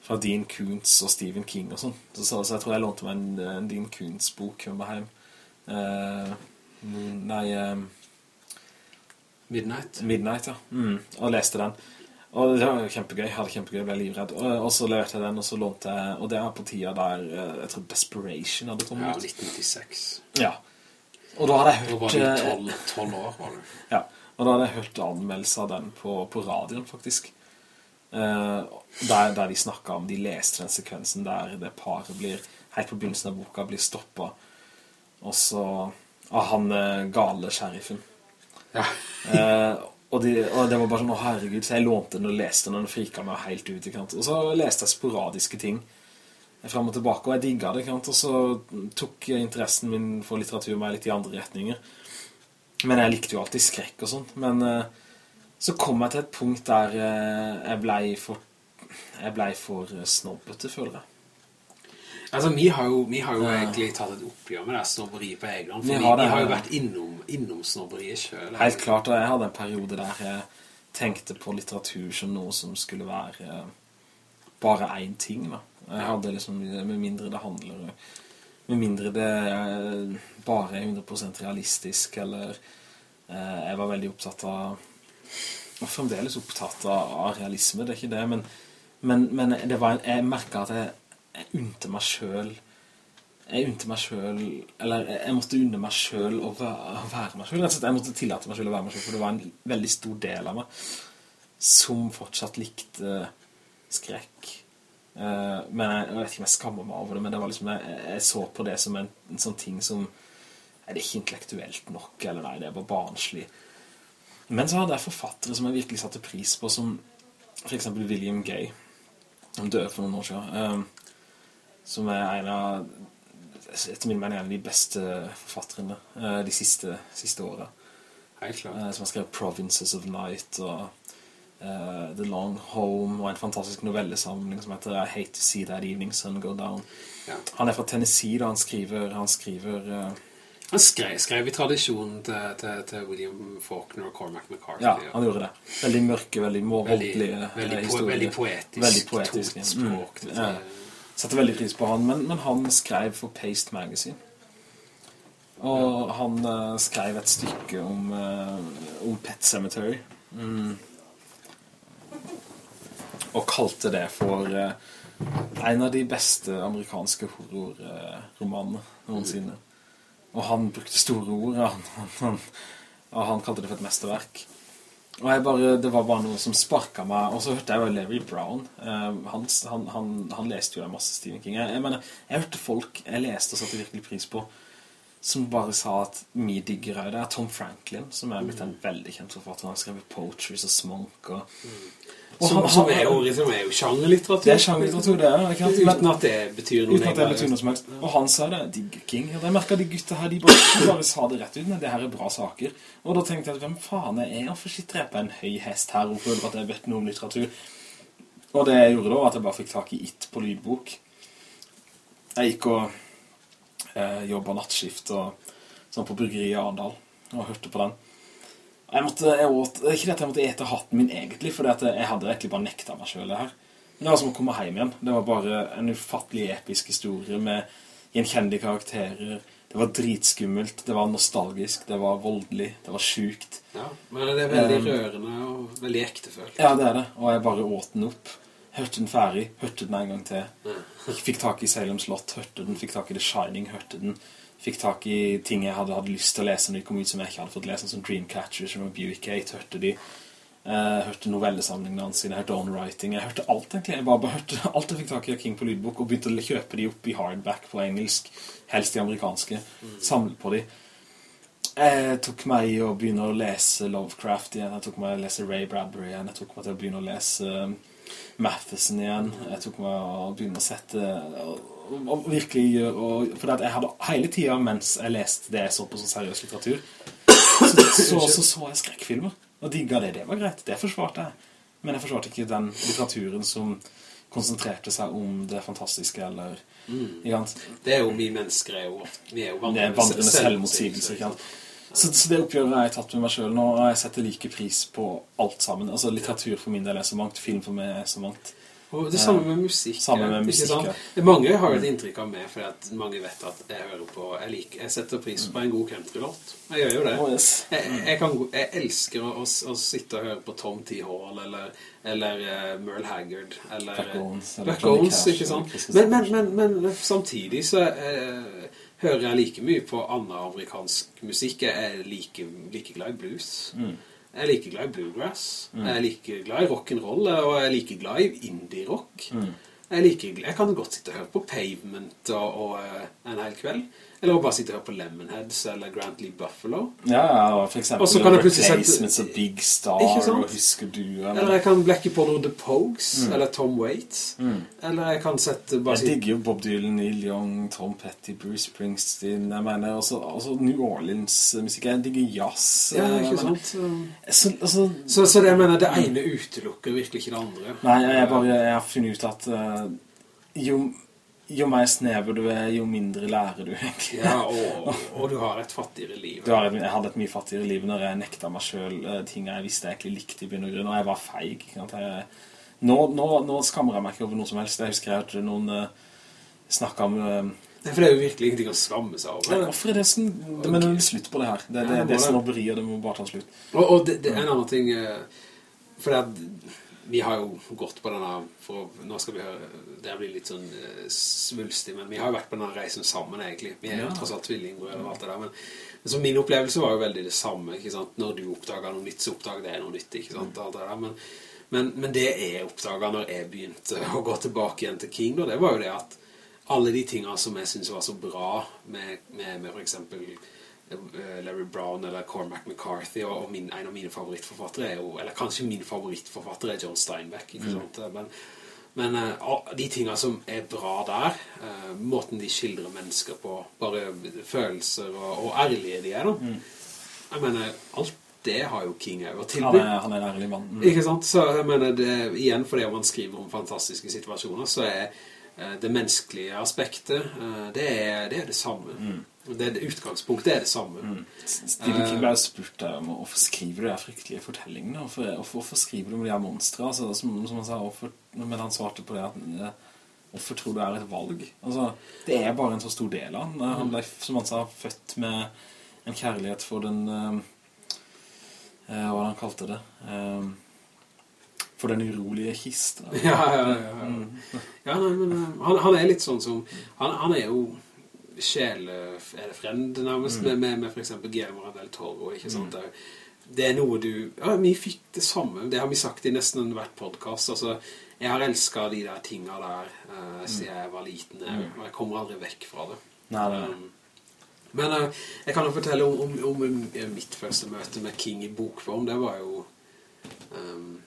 fra Dean Koontz og Stephen King og sånn. Så, så, jeg tror jeg lånte meg en, en Dean Koontz-bok hjemme jeg uh, nei... Uh, Midnight. Midnight, ja. Mm, og leste den. Og det var kjempegøy, jeg hadde kjempegøy, jeg ble livredd. Og, og, så leverte jeg den, og så lånte jeg, og det er på tida der, eh, jeg tror Desperation hadde kommet ut. Ja, 1996. Ja. Og da hadde jeg hørt... Da var du 12, 12 år, var du? Ja, og da hadde jeg hørt anmeldelse av den på, på radioen, faktisk. Uh, der, der, de snakket om, de leste den sekvensen der det paret blir, helt på begynnelsen av boka, blir stoppet. Og så av han uh, gale sheriffen. Ja. eh, og, de, og, det var bare sånn, å herregud, så jeg lånte den og leste den, og den frika meg helt ut, ikke sant? Og så leste jeg sporadiske ting. frem og tilbake, og jeg digget det, og så tok interessen min for litteratur meg litt i andre retninger. Men jeg likte jo alltid skrekk og sånt, men uh, så kom jeg til et punkt der uh, jeg ble for, jeg ble for snobbete, føler jeg. Altså, vi har jo, vi har jo ja. egentlig tatt et oppgjør med det snobberiet på egen hånd, for vi, har, det, vi har jo vært innom, innom snobberiet selv. Helt klart, og jeg hadde en periode der jeg tenkte på litteratur som noe som skulle være bare en ting, da. Jeg hadde liksom, med mindre det handler, med mindre det bare er 100% realistisk, eller eh, jeg var veldig opptatt av, og fremdeles opptatt av realisme, det er ikke det, men, men, men det var jeg merket at jeg, jeg unte meg selv jeg unte meg selv eller jeg måtte unne meg selv å være meg selv jeg måtte tillate meg selv å være meg selv for det var en veldig stor del av meg som fortsatt likte skrekk Uh, men jeg, jeg, vet ikke om jeg skammer meg over det, men det liksom, jeg, jeg så på det som en, en, sånn ting som er det ikke intellektuelt nok, eller nei, det var barnslig. Men så hadde jeg forfattere som jeg virkelig satte pris på, som for eksempel William Gay, som døde for noen år siden, uh, som er en av, etter min mening, en av de beste forfatterne uh, de siste, siste årene. som har skrevet Provinces of Night og uh, The Long Home og en fantastisk novellesamling som heter I Hate to See That Evening Sun Go Down. Ja. Han er fra Tennessee da, han skriver... Han skriver uh, han skrev, skrev, i tradisjonen til, til, til, William Faulkner og Cormac McCarthy. Ja, han gjorde det. Veldig mørke, veldig voldelige veldig, veldig, po veldig poetisk. Veldig poetisk. Språk. Mm. Ja. Satte veldig pris på han, men, men, han skrev for Paste Magazine. Og ja. han uh, skrev et stykke om, uh, om Pet Cemetery. Mm og kalte det for uh, en av de beste amerikanske horrorromanene noensinne. Og han brukte store ord, han, han, og han kalte det for et mesterverk. Og bare, det var bare noe som sparket meg, og så hørte jeg jo Larry Brown, uh, han, han, han, leste jo masse Stephen King. Jeg, jeg, mener, jeg hørte folk jeg leste og satte virkelig pris på, som bare sa at vi digger det. Det er Tom Franklin, som er blitt en veldig kjent forfatter. Han har skrevet Poetries og Smonk og... Mm. Som, han, som, er jo, liksom, er jo sjangerlitteratur. Det er sjangerlitteratur, det er. Ikke? Uten at det betyr noe. Uten at det betyr noe som helst. Og han sa det, de King. Jeg merket de gutta her, de bare, de bare sa det rett ut, men det her er bra saker. Og da tenkte jeg, hvem faen er jeg? Hvorfor sitter jeg på en høy hest her og føler at jeg vet noe om litteratur? Og det jeg gjorde da, var at jeg bare fikk tak i It på lydbok. Jeg gikk og eh, jobbet nattskift og, sånn på bryggeriet i Arndal, og hørte på den. Jeg måtte, jeg åt, ikke at jeg måtte ete hatten min egentlig, for jeg hadde egentlig bare nektet meg selv det her. Men det var som å komme hjem igjen. Det var bare en ufattelig episk historie med gjenkjennelige karakterer. Det var dritskummelt, det var nostalgisk, det var voldelig, det var sjukt. Ja, men det er veldig um, rørende og veldig ektefølt. Ja, det er det. Og jeg bare åt den opp. Hørte den ferdig, hørte den en gang til. Fikk tak i Salem Slott, hørte den. Fikk tak i The Shining, hørte den fikk tak i ting jeg hadde, hadde lyst til å lese når de kom ut som jeg ikke hadde fått lese, som Dreamcatcher, som 8, hørte de. Jeg uh, hørte novellesamlingene hans, jeg hørte On Writing, jeg hørte alt egentlig, jeg bare, bare hørte alt jeg fikk tak i av King på lydbok, og begynte å kjøpe de opp i hardback på engelsk, helst de amerikanske, samlet på de. Jeg tok meg i å begynne å lese Lovecraft igjen, jeg tok meg å lese Ray Bradbury igjen, jeg tok meg til å begynne å lese um, Matheson igjen, jeg tok meg å begynne å sette og virkelig og, For jeg hadde hele tiden mens jeg leste det jeg så på sånn seriøs litteratur så så, så, så jeg skrekkfilmer og digget det, det var greit, det forsvarte jeg men jeg forsvarte ikke den litteraturen som konsentrerte seg om det fantastiske eller mm. det er jo vi mennesker er jo, vi er jo vandrende, er ikke sant? så, så, det oppgjøret har jeg tatt med meg selv nå, og jeg setter like pris på alt sammen. Altså litteratur for min del er så mangt, film for meg er så mangt. Og det samme med musikk. Samme med musikk, ja. Mange har et inntrykk av meg, for at mange vet at jeg hører på, jeg, liker, jeg setter pris på en god countrylåt. Jeg gjør jo det. Oh, yes. jeg, jeg, kan, jeg, elsker å, å, sitte og høre på Tom T. Hall, eller, eller uh, Merle Haggard, eller Buck Owens, Buck Owens ikke sant? Men, men, men, men, samtidig så uh, hører jeg like mye på annen amerikansk musikk. Jeg er like, like glad i blues. Mm. Jeg er like glad i bluegrass. Mm. Jeg er like glad i rock'n'roll, og jeg er like glad i indie-rock. Mm. Jeg, like, jeg kan godt sitte og høre på Pavement og, og uh, en hel kveld. Eller bare sitte og høre på Lemonheads eller Grant Lee Buffalo. Ja, ja for eksempel Og kan jeg sette- Replacements of Big Star, og Husker du, Eller eller... jeg kan blekke på noen The Pogues, eller Tom Waits. Eller jeg kan sette bare Jeg digger jo Bob Dylan, Neil Young, Tom Petty, Bruce Springsteen, jeg mener, også, også New Orleans-musikk, jeg digger jazz. Ja, ikke sant? Så, altså, Så, så det jeg mener, det ene utelukker virkelig ikke det andre. Nei, jeg, bare, jeg har funnet ut at eh, jo, jo mer snever du er, jo mindre lærer du egentlig. Ja, og, og du har et fattigere liv. Har jeg hadde et mye fattigere liv når jeg nekta meg selv eh, ting jeg visste jeg egentlig likte i bunn og grunn, og jeg var feig. Jeg, nå, nå, nå skammer jeg meg ikke over noe som helst. Jeg husker jeg hørte noen uh, snakke om Uh, Nei, for det er jo virkelig ingenting å skamme seg Nei, over. Hvorfor er det sånn? Men det er slutt på det her. Det, det, Ja, det det er det. snobberi, og det må bare ta slutt. Og, og det, det er en annen ting eh, For det at vi har jo gått på denne for, Nå skal vi høre Det blir litt sånn eh, svulstig Men vi har jo vært på denne reisen sammen egentlig Vi er jo Ja. tross alt tvillingbrød og alt det der Men, men så min opplevelse var jo veldig det samme? Når du oppdaget noe nytt Så oppdaget det noe nytt ikke sant? Alt det der. Men, men, men det jeg oppdaget når jeg begynte Å gå tilbake igjen til King da, Det var jo det at alle de tingene som jeg synes var så bra Med, med, med for eksempel Larry Brown eller Cormac McCarthy og, min, en av mine favorittforfattere er jo, eller kanskje min favorittforfatter er John Steinbeck, ikke sant? Men, men eh, de tingene som er bra der, eh, måten de skildrer mennesker på, bare følelser og, og ærlige de er da. Jeg mener, alt det har jo King over å Han er, han er en ærlig mann. Mm. Ikke sant? Så jeg mener, det, igjen fordi man skriver om fantastiske situasjoner, så er eh, det menneskelige aspektet, eh, det er det, er det samme. Er det utgangspunktet er det samme. Stephen King ble spurt om hvorfor skriver du de fryktelige fortellingene? Hvorfor, skriver du om de her monstre? Altså, som, som han sa, hvorfor, men han svarte på det at eh, hvorfor tror du det er et valg? Altså, det er bare en så stor del av han. Han ble, som han sa, født med en kjærlighet for den eh, eh, hva han kalte det eh, for den urolige kist Ja, ja, ja. ja. ja nei, men eh, han, han er litt sånn som, han, han er jo sjel, er det fremd nærmest, med, med, med for eksempel Guillermo del Toro, ikke sant? Er- det er noe du, ja, vi fikk det samme, det har vi sagt i nesten hvert podcast, altså, jeg har elsket de der tingene der, uh, siden jeg var liten, jeg, og jeg kommer aldri vekk fra det. Nei, nei. Um, Men uh, jeg kan jo fortelle om, om, om eh, mitt første møte med King i bokform. Det var jo... Um,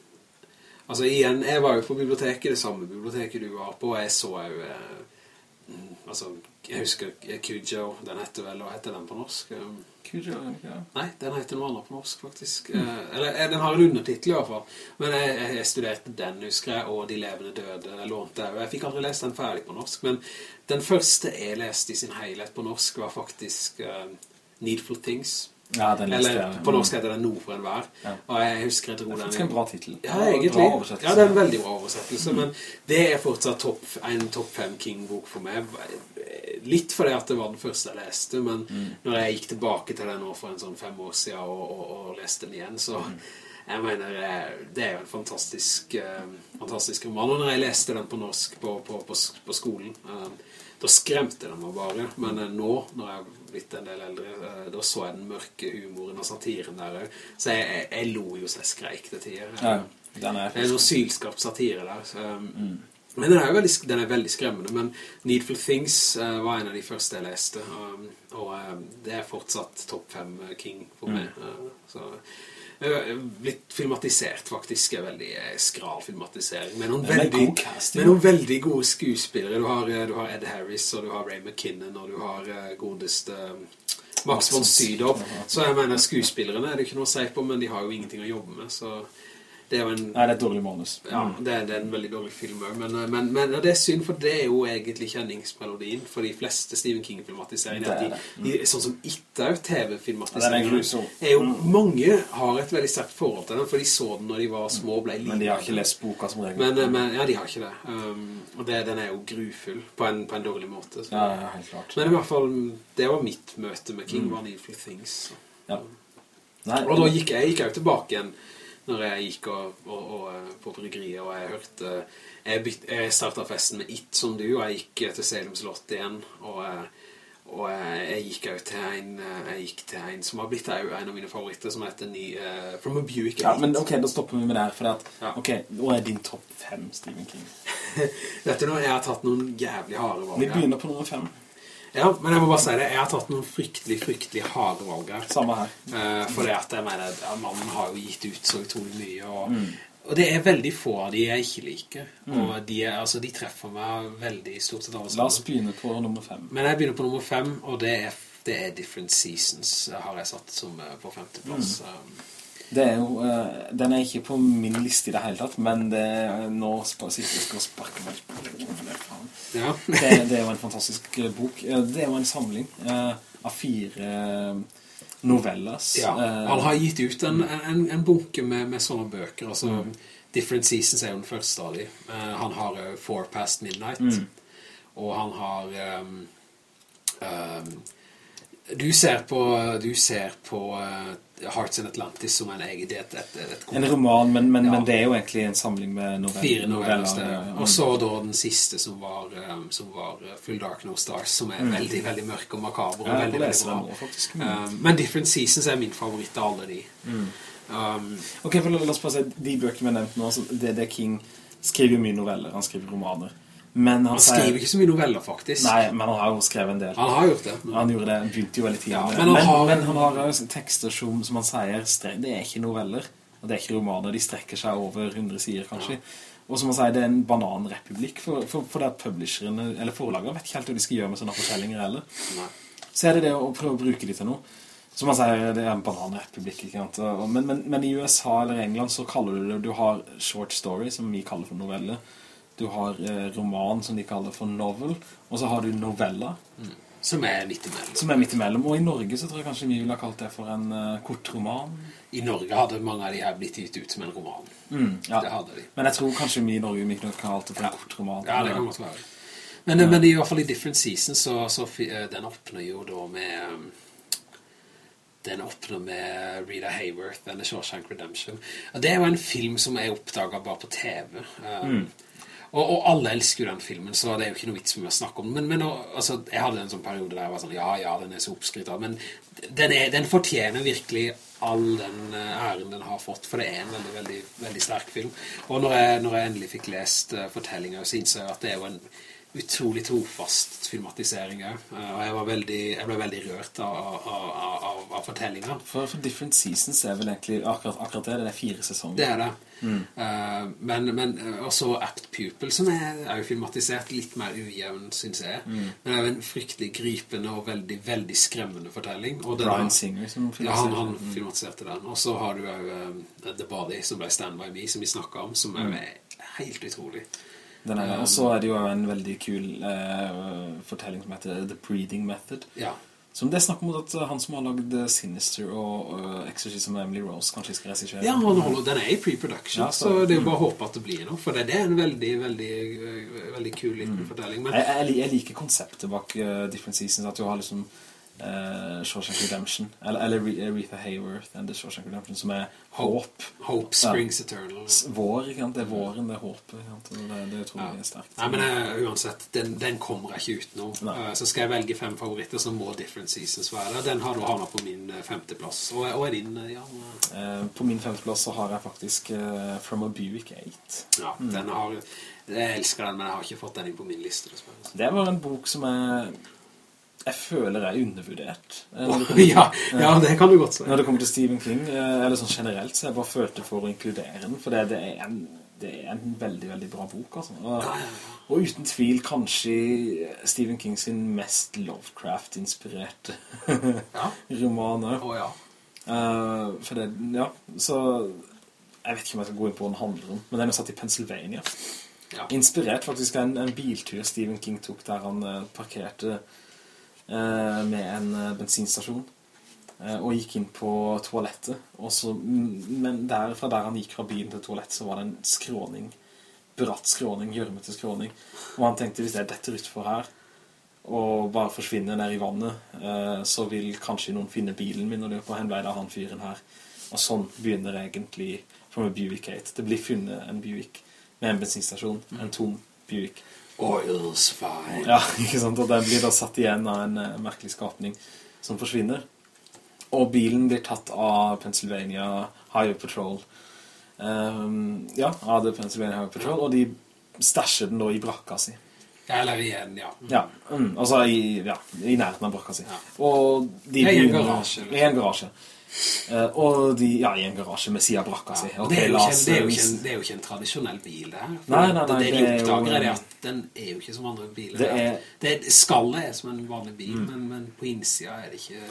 altså igjen, jeg var jo på biblioteket, det samme biblioteket du var på, og jeg så jo... eh, mm, altså, jeg husker Kujo, den heter vel, hva heter den på norsk? Um, Kujo, ja. Nei, den heter noe annet på norsk faktisk. Mm. eller eh, den har en undertitel i hvert fall. Men jeg, jeg, jeg studerte den, husker jeg, og De levende døde. Jeg lånte og Jeg fikk aldri lest den ferdig på norsk, men den første jeg leste i sin helhet på norsk var faktisk uh, Needful Things. Ja, den leste Eller jeg. på norsk heter den Nord for enhver. Ja. Og jeg husker jeg dro Det er faktisk en bra titel. ja, egentlig. Ja, det er en veldig bra oversettelse, men det er fortsatt topp, en topp 5 King-bok for meg. Litt fordi at det var den første jeg leste, men når jeg gikk tilbake til den nå for en sånn fem år siden og, og, og leste den igjen, så jeg mener, eh, det er jo en fantastisk, eh, fantastisk roman. Og når jeg leste den på norsk på, på, på, på skolen, eh, da skremte den meg bare. Men nå, når jeg blitt en del eldre, eh, da så jeg den mørke humoren og satiren der. Så jeg, jeg, jeg lo jo så jeg skreik til tider. Ja, den er Det er noe sylskarp satire der. Så, mm. Men den er, veldig, den er veldig skremmende. Men Needful Things uh, var en av de første jeg leste. og, og uh, det er fortsatt topp fem eh, King for meg. Uh, så Blitt filmatisert faktisk er veldig eh, skral filmatisering. Med noen, veldig, god cast, med noen veldig gode skuespillere. Du har, eh, du har Ed Harris, og du har Ray McKinnon, og du har eh, godeste um, Max von Sydow. Så jeg mener, skuespillerne er det ikke noe å si på, men de har jo ingenting å jobbe med, så det er jo en Nei, det er et dårlig manus. ja, det er, det er en veldig dårlig film også, men, men, men det er synd, for det er jo egentlig kjenningsmelodien for de fleste Stephen King-filmatiserer Det er at De, de, sånn som It er jo Ja, er er jo, mange har et veldig sterkt forhold til den, for de så den når de var små og ble Men de har ikke lest boka som regel. Men, men ja, de har ikke det. Um, og det, den er jo grufull på en, på en dårlig måte. Så. Ja, ja, helt klart. Men i hvert fall, det var mitt møte med King, var Needful Things. Så. Ja. Nei, Og da gikk jeg, gikk jeg jo tilbake igjen når jeg gikk og, og, og, eh, på bryggeriet, og jeg hørte Jeg, byt, jeg startet festen med It som du, og jeg gikk eh, til Salem Slott igjen, og, eh, Og jeg, jeg gikk jo til en, eh, jeg gikk til en som har blitt en av mine favoritter, som heter ny, uh, From a Buick Ja, men ok, da stopper vi med det her, for at, Ja. ok, nå er din topp 5 Stephen King. Vet du nå, jeg har tatt noen jævlig harde valg Vi begynner på nummer 5. Ja, men jeg må bare si det, jeg har tatt noen fryktelig, fryktelig harde valg her. Samme her. Uh, for det at jeg mener, ja, mannen har jo gitt ut så utrolig mye, og, Mm. og det er veldig få av de jeg ikke liker. Og de, altså, de treffer meg veldig stort sett alle La oss begynne på nummer fem. Men jeg begynner på nummer fem, og det er, det er Different Seasons, har jeg satt som eh, på femteplass. Mm. Det er jo, uh, den er ikke på min liste i det hele tatt, men det er nå sitter jeg skal sparke meg ja. Det, det er jo en fantastisk eh, bok. Eh, Det er jo en samling uh, av fire novellas. Ja, han har gitt ut en, en, en bunke med, med sånne bøker, altså Mm. Different Seasons er jo den første av de. Han har uh, Four Past Midnight, Mm. og han har um, um, du ser på, du ser på uh, Hearts in Atlantis som en egen det, et, et, et, en roman, men, men, Ja. men det er jo egentlig en samling med noveller. Fire noveller. Og så da den siste som var, um, som var uh, Full Dark No Stars, som er veldig, veldig mørk og makaber. Og Mm. Ja, veldig, veldig bra. nå, faktisk. Um, men Different Seasons er min favoritt av alle de. Mm. Um, Ok, for la oss bare si, de bøkene vi har nevnt nå, D.D. det, det King skriver mye noveller, han skriver romaner. Men han, han skriver ikke så mye noveller, faktisk. Nei, men han har jo skrevet en del. Han har gjort det. Han gjorde det, begynte jo veldig tidlig Ja, men han men, har- men han har jo tekster som, som han sier, det er ikke noveller, og det er ikke romaner, de strekker seg over 100 sider kanskje. Og som han sier, det er en bananrepublikk, for, for, for det at publisherne, eller forlagene, vet ikke helt hva de skal gjøre med sånne fortellinger heller. Nei. Så er det det å prøve å bruke de til noe. Som han sier, det er en bananrepublikk, ikke sant? Men, men, men i USA eller England så kaller du det, du har short story, som vi kaller for novelle. Du har eh, roman, som de kaller for novel, og så har du novella, Som er midt imellom. som er midt imellom. Og i Norge så tror jeg kanskje vi ville ha kalt det for en uh, kortroman. I Norge hadde mange av de her blitt gitt ut som en roman. Mm, ja. Det hadde de. Men jeg tror kanskje vi i Norge vi kunne kalt det for en kortroman. Ja, det kan godt være. Men, men i hvert fall i Different Seasons, så, så eh, den åpner jo da med... Den åpner med Rita Hayworth eller Shawshank Redemption. Og det er jo en film som jeg oppdaget bare på TV. Um, og, og alle elsker jo den filmen, så det er jo ikke noe vits med å snakke om den. Men, men altså, jeg hadde en sånn periode der jeg var sånn, ja, ja, den er så oppskrytt av, men den, er, den fortjener virkelig all den eh, æren den har fått, for det er en veldig, veldig, veldig sterk film. Og når jeg, når jeg endelig fikk lest uh, fortellingen, så innså jeg at det er jo en utrolig trofast filmatisering. Eh, og jeg, var veldig, jeg ble veldig rørt av, av, av, av, fortellingen. For, for Different Seasons er vel egentlig akkurat, akkurat det, det er fire sesonger. Det er det. Eh, men, men eh, også Apt Pupil, som er, er jo filmatisert litt mer ujevn, synes jeg. Men det er jo en fryktelig gripende og veldig, veldig skremmende fortelling. Og Brian Singer som Ja, han, han filmatiserte. filmatiserte den. Og så har du jo The Body, som ble Stand By Me, som vi snakket om, som er helt utrolig. Den er, og så er det jo en veldig kul eh, fortelling som heter The Breeding Method. Ja. Som det snakker om at eh, han som har laget eh, Sinister og uh, Exorcism med Emily Rose kanskje skal regissere. Ja, han holder, den er i pre-production, Ja, så, så- det er jo bare å håpe at det blir noe, for det, det er en veldig, veldig, veldig kul liten fortelling. Men, Jeg, jeg, jeg liker konseptet bak uh, Different Seasons, at du har liksom uh, Shawshank Redemption, eller, eller Aretha Hayworth and The Shawshank Redemption, som er håp. Hope Springs Eternal. Vår? Det er våren, det er håpet, det, det tror jeg ja. er sterkt. Nei, men uh, uansett, den, den kommer jeg ikke utenom. nå Eh, så skal jeg velge fem favoritter, så må Different Seasons være. Den har du havnet på min femteplass. Og, og er din, Eh, på min femteplass så har jeg faktisk From a Buick 8. Ja, den har... Jeg elsker den, men jeg har ikke fått den inn på min liste. Det var en bok som jeg, jeg føler jeg er undervurdert. Oh, til- ja, ja, det kan du godt si. Når det kommer til Stephen King, eh, eller sånn generelt, så jeg bare følte for å inkludere den, for det, det, er, en, det er en veldig, veldig bra bok, altså. Og, og uten tvil kanskje Stephen King sin mest Lovecraft-inspirerte Ja. roman. også. Å ja. Uh, for det, ja, så jeg vet ikke om jeg skal gå inn på hva den handler om, men den er satt i Pennsylvania. ja. Inspirert faktisk av en, en biltur Stephen King tok der han uh, parkerte med en eh, bensinstasjon eh, og gikk inn på toalettet. Så, mm, men der, fra der han gikk fra bilen til toalettet så var det en skråning, bratt skråning, gjørmete skråning. Og han tenkte hvis jeg detter utfor her og bare forsvinner ned i vannet, eh, så vil kanskje noen finne bilen min, og det er en vei da han fyren her. Og sånn begynner egentlig From a Buick 8. Det blir funnet en Buick med en bensinstasjon, en tom Buick. Oil's fine. Ja, ikke sant? Og den blir da satt igjen av en uh, merkelig skapning som forsvinner. Og bilen blir tatt av Pennsylvania Highway Patrol. Um, ja, av det Pennsylvania Highway Patrol, og de stasjer den da i brakka si. Ja, eller igjen, ja. Ja, mm, altså i, ja, i nærheten av brakka si. Ja. Og de i en garasje, liksom. I en garasje. Eh, og de, ja, i en garasje med siden av brakka si. Og Og det, er jo ikke, det, er ikke en, det er jo ikke en tradisjonell bil det her. Nei, nei, nei, det, de det jo- oppdager er det at den er jo ikke som andre biler. Det er- det, skallet er som en vanlig bil, men, men på innsida er det ikke...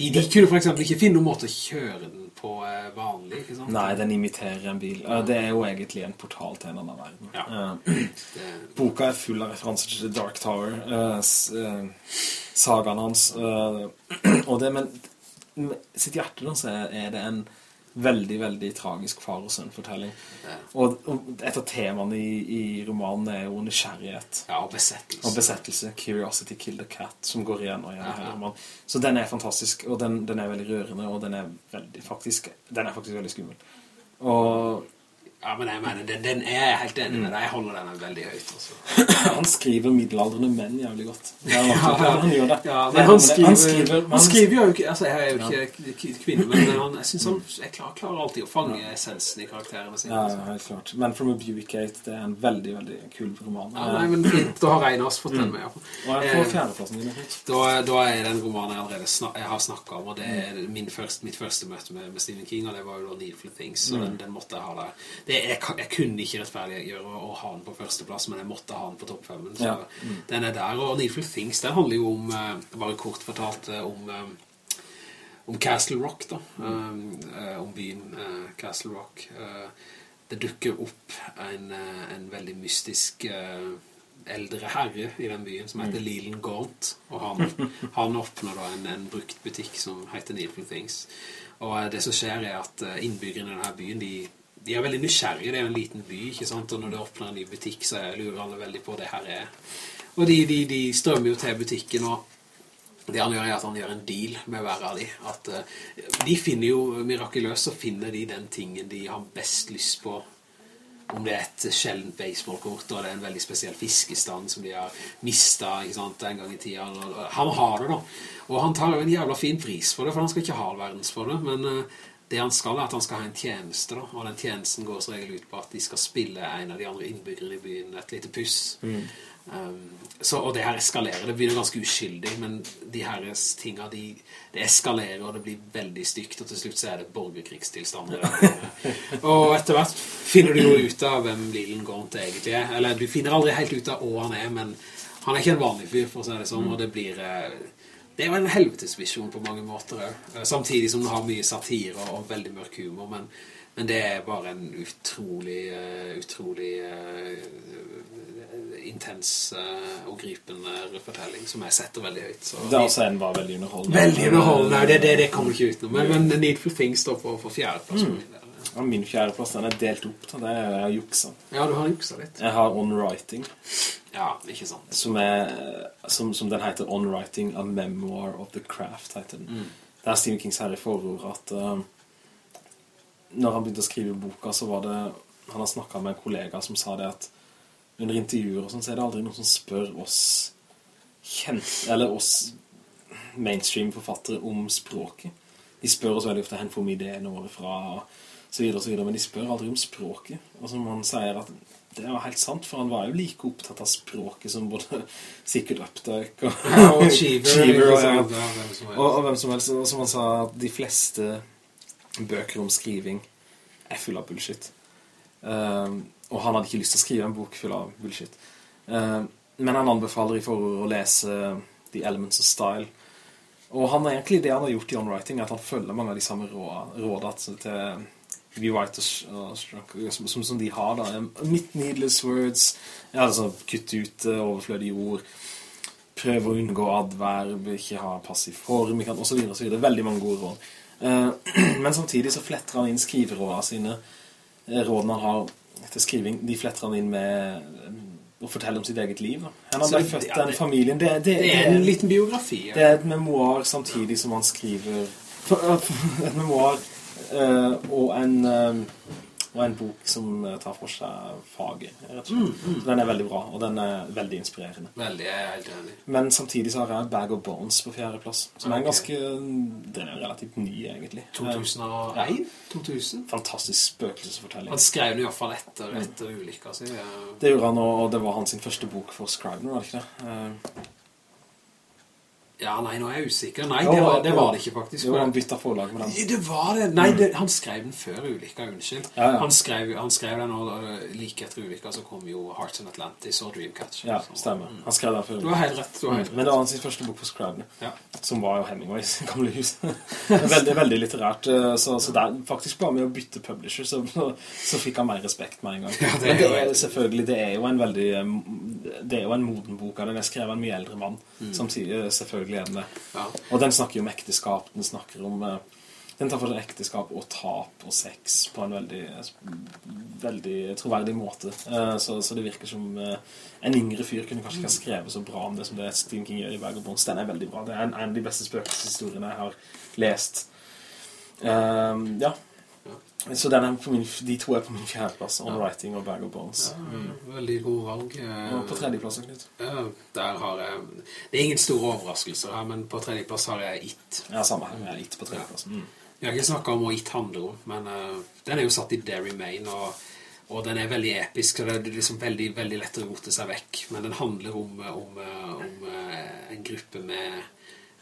De, de kunne for eksempel ikke finne noen måte å kjøre den på eh, vanlig, ikke sant? Nei, den imiterer en bil. Eh, Det er jo egentlig en portal til en annen verden. Ja. Eh, Boka er full av referanser til The Dark Tower, eh, eh, sagaen hans, eh, og det, men sitt hjerte da, så er det en veldig, veldig tragisk far og sønn-fortelling. Ja. Og, og et av temaene i, i romanen er jo nysgjerrighet. ja, og besettelse. Og besettelse, Curiosity Killed a Cat, som går igjen og igjen Ja, ja. Så den er fantastisk, og den, den er veldig rørende, og den er veldig, faktisk, den er faktisk veldig skummel. Og Ja, men jeg mener, den, den er jeg helt enig Mm. med deg. Jeg holder den veldig høyt, Også. han skriver middelaldrende menn jævlig godt. Ja, han, gjør det. Ja, men han skriver, han skriver, han skriver jo ikke, altså jeg er jo ikke kvinne, men han, jeg synes han jeg klarer, klarer alltid å fange essensen i karakterene sine. Ja, altså. helt klart. Men from a Buick-Gate, det er en veldig, veldig kul roman. Ja, nei, men fint, da har Reinars fått den med. ja. og jeg får Eh, fjerdeplassen din. Da, da er den romanen jeg allerede snak, jeg har snakket om, og det er min første, mitt første møte med, med Stephen King, og det var jo da Needful Things, så den, den måtte jeg ha der. Det, jeg, jeg kunne ikke rettferdiggjøre å, ha den på førsteplass, men jeg måtte ha den på topp femmen, så Ja. den er der. Og Needful Things, den handler jo om, eh, bare kort fortalt, eh, om... eh, om Castle Rock da. Eh, om byen eh, Castle Rock. Eh, det dukker opp en, eh, en veldig mystisk eh, eldre herre i den byen som heter Leland Gaunt og han, han åpner da en, en brukt butikk som heter Needful Things. Og eh, det som skjer er at eh, innbyggerne i denne byen de, de er veldig nysgjerrige, det er jo en liten by ikke sant? og når det åpner en ny butikk så lurer alle veldig på det her er og de, de, de strømmer jo til butikken og det han gjør er at han gjør en deal med hver av de. At eh, de finner jo, mirakuløst så finner de den tingen de har best lyst på. Om det er et sjeldent baseballkort, og det er en veldig spesiell fiskestand som de har mistet ikke sant, en gang i tiden. Han har det da. Og han tar jo en jævla fin pris for det, for han skal ikke ha verdens for det. Men eh, det han skal er at han skal ha en tjeneste da. Og den tjenesten går som regel ut på at de skal spille en av de andre innbyggerne i byen et lite puss. Um, så, og det her eskalerer, det begynner ganske uskyldig, men de her tingene, de, det eskalerer, og det blir veldig stygt, og til slutt så er det borgerkrigstilstander. og etter hvert finner du jo ut av hvem Leland Gaunt egentlig er, eller du finner aldri helt ut av hva han er, men han er ikke en vanlig fyr, for å si det sånn, og det blir... eh, Det er jo en helvetesvisjon på mange måter også. Samtidig som det har mye satire og, veldig mørk humor, men, men det er bare en utrolig, eh, utrolig uh, intens uh, og gripende fortelling som jeg setter veldig høyt. Så Det er også en var veldig underholdende. veldig underholdende, det, det, det kommer ikke utenom. Men, men Needful Things står på, på fjerdeplass. del. Ja, min fjerdeplass, den er delt opp. Da. Det er jeg juksa. Ja, du har juksa litt. Jeg har On Writing, Ja, ikke sant. som, er, som, som den heter On Writing, A Memoir of the Craft, heter den. Der Stephen King i forord at uh, når han begynte å skrive boka, så var det, han har snakket med en kollega som sa det at under intervjuer og sånn, så er det aldri noen som spør oss kjent, eller oss mainstream forfattere om språket. De spør oss veldig ofte hvor får vi ideene våre fra, og så videre og så videre, men de spør aldri om språket. Og som han sier at det var helt sant, for han var jo like opptatt av språket som både sikkert Updike og, Og Cheever, og, og, og hvem som helst. Og som han sa, de fleste bøker om skriving er full av bullshit. Um, og han hadde ikke lyst til å skrive en bok full av bullshit. Um, men han anbefaler i forord å lese The Elements of Style. Og han er egentlig det han har gjort i On Writing, at han følger mange av de samme rådene til Be White og Strunk, som, som, som de har da. Mitt needless words, ja, altså kutt ut uh, overflødige ord, prøv å unngå adverb, ikke ha passiv form, og så videre, og så videre. Veldig mange gode råd. Uh, men samtidig så fletter han inn skriverådene sine, eh, rådene han har til skriving, de fletter han inn med å fortelle om sitt eget liv. Da. Han har født ja, den familien. Det, det, Det er en liten biografi. Ja. det er et memoar samtidig som han skriver for, Et memoar og en, eh, og en bok som eh, tar for seg faget, rett og slett. Så den er veldig bra, og den er veldig inspirerende. Veldig, jeg er helt enig. Men samtidig så har jeg Bag of Bones på fjerde plass, som er en ganske, den er relativt ny egentlig. 2001? 2000? Fantastisk spøkelsesfortelling. Han skrev den i hvert fall etter, etter ulykka si. eh, Det gjorde han, og det var hans første bok for Scribner, var det ikke det? Ja, nei, nå er jeg usikker. Nei, Jo, det var det, jo. var det ikke faktisk. Jo, han bytta forlag med den. Det var det. Nei, det, han skrev den før ulykka, unnskyld. Ja, ja. Han, skrev, han skrev den, og like etter ulykka så kom jo Hearts and Atlantis og Dreamcatcher. Ja, stemmer. stemmer. Han skrev den før. Du har helt rett, har helt rett. Men det var hans første bok på Scrabble, Ja. som var jo Hemingways gamle hus. veldig, veldig litterært, eh, så, så der, faktisk bare med å bytte publisher, så, så fikk han mer respekt med en gang. Ja, det Men det jo er, helt- selvfølgelig, det er jo en veldig, eh, det er jo en moden bok, av den Jeg skrevet en mye eldre mann, Mm. samtidig, eh, selvfølgelig det. Ja. Og den snakker jo om ekteskap, den snakker om, eh, den tar for seg ekteskap og tap og sex på en veldig, veldig troverdig måte. Eh, Så, så det virker som eh, en yngre fyr kunne kanskje ikke ha skrevet så bra om det som det Stephen King gjør i Vagabonds. Den er veldig bra. Det er en, en av de beste spøkelseshistoriene jeg har lest. Um, ja. Så min, de to er på min fjerdeplass, On Writing og Bag of Bones. Ja, Veldig god valg. eh, Og på tredjeplass, Knut. Ja, der har jeg Det er ingen store overraskelser her, men på tredjeplass har jeg It. Ja, samme her. Jeg har It på tredjeplass. Mm. Jeg har ikke snakket om hva It handler om, men uh, den er jo satt i Derry, Maine, og, og den er veldig episk, så det er liksom veldig, veldig lett å rote seg vekk. Men den handler om, om, eh, om en gruppe med,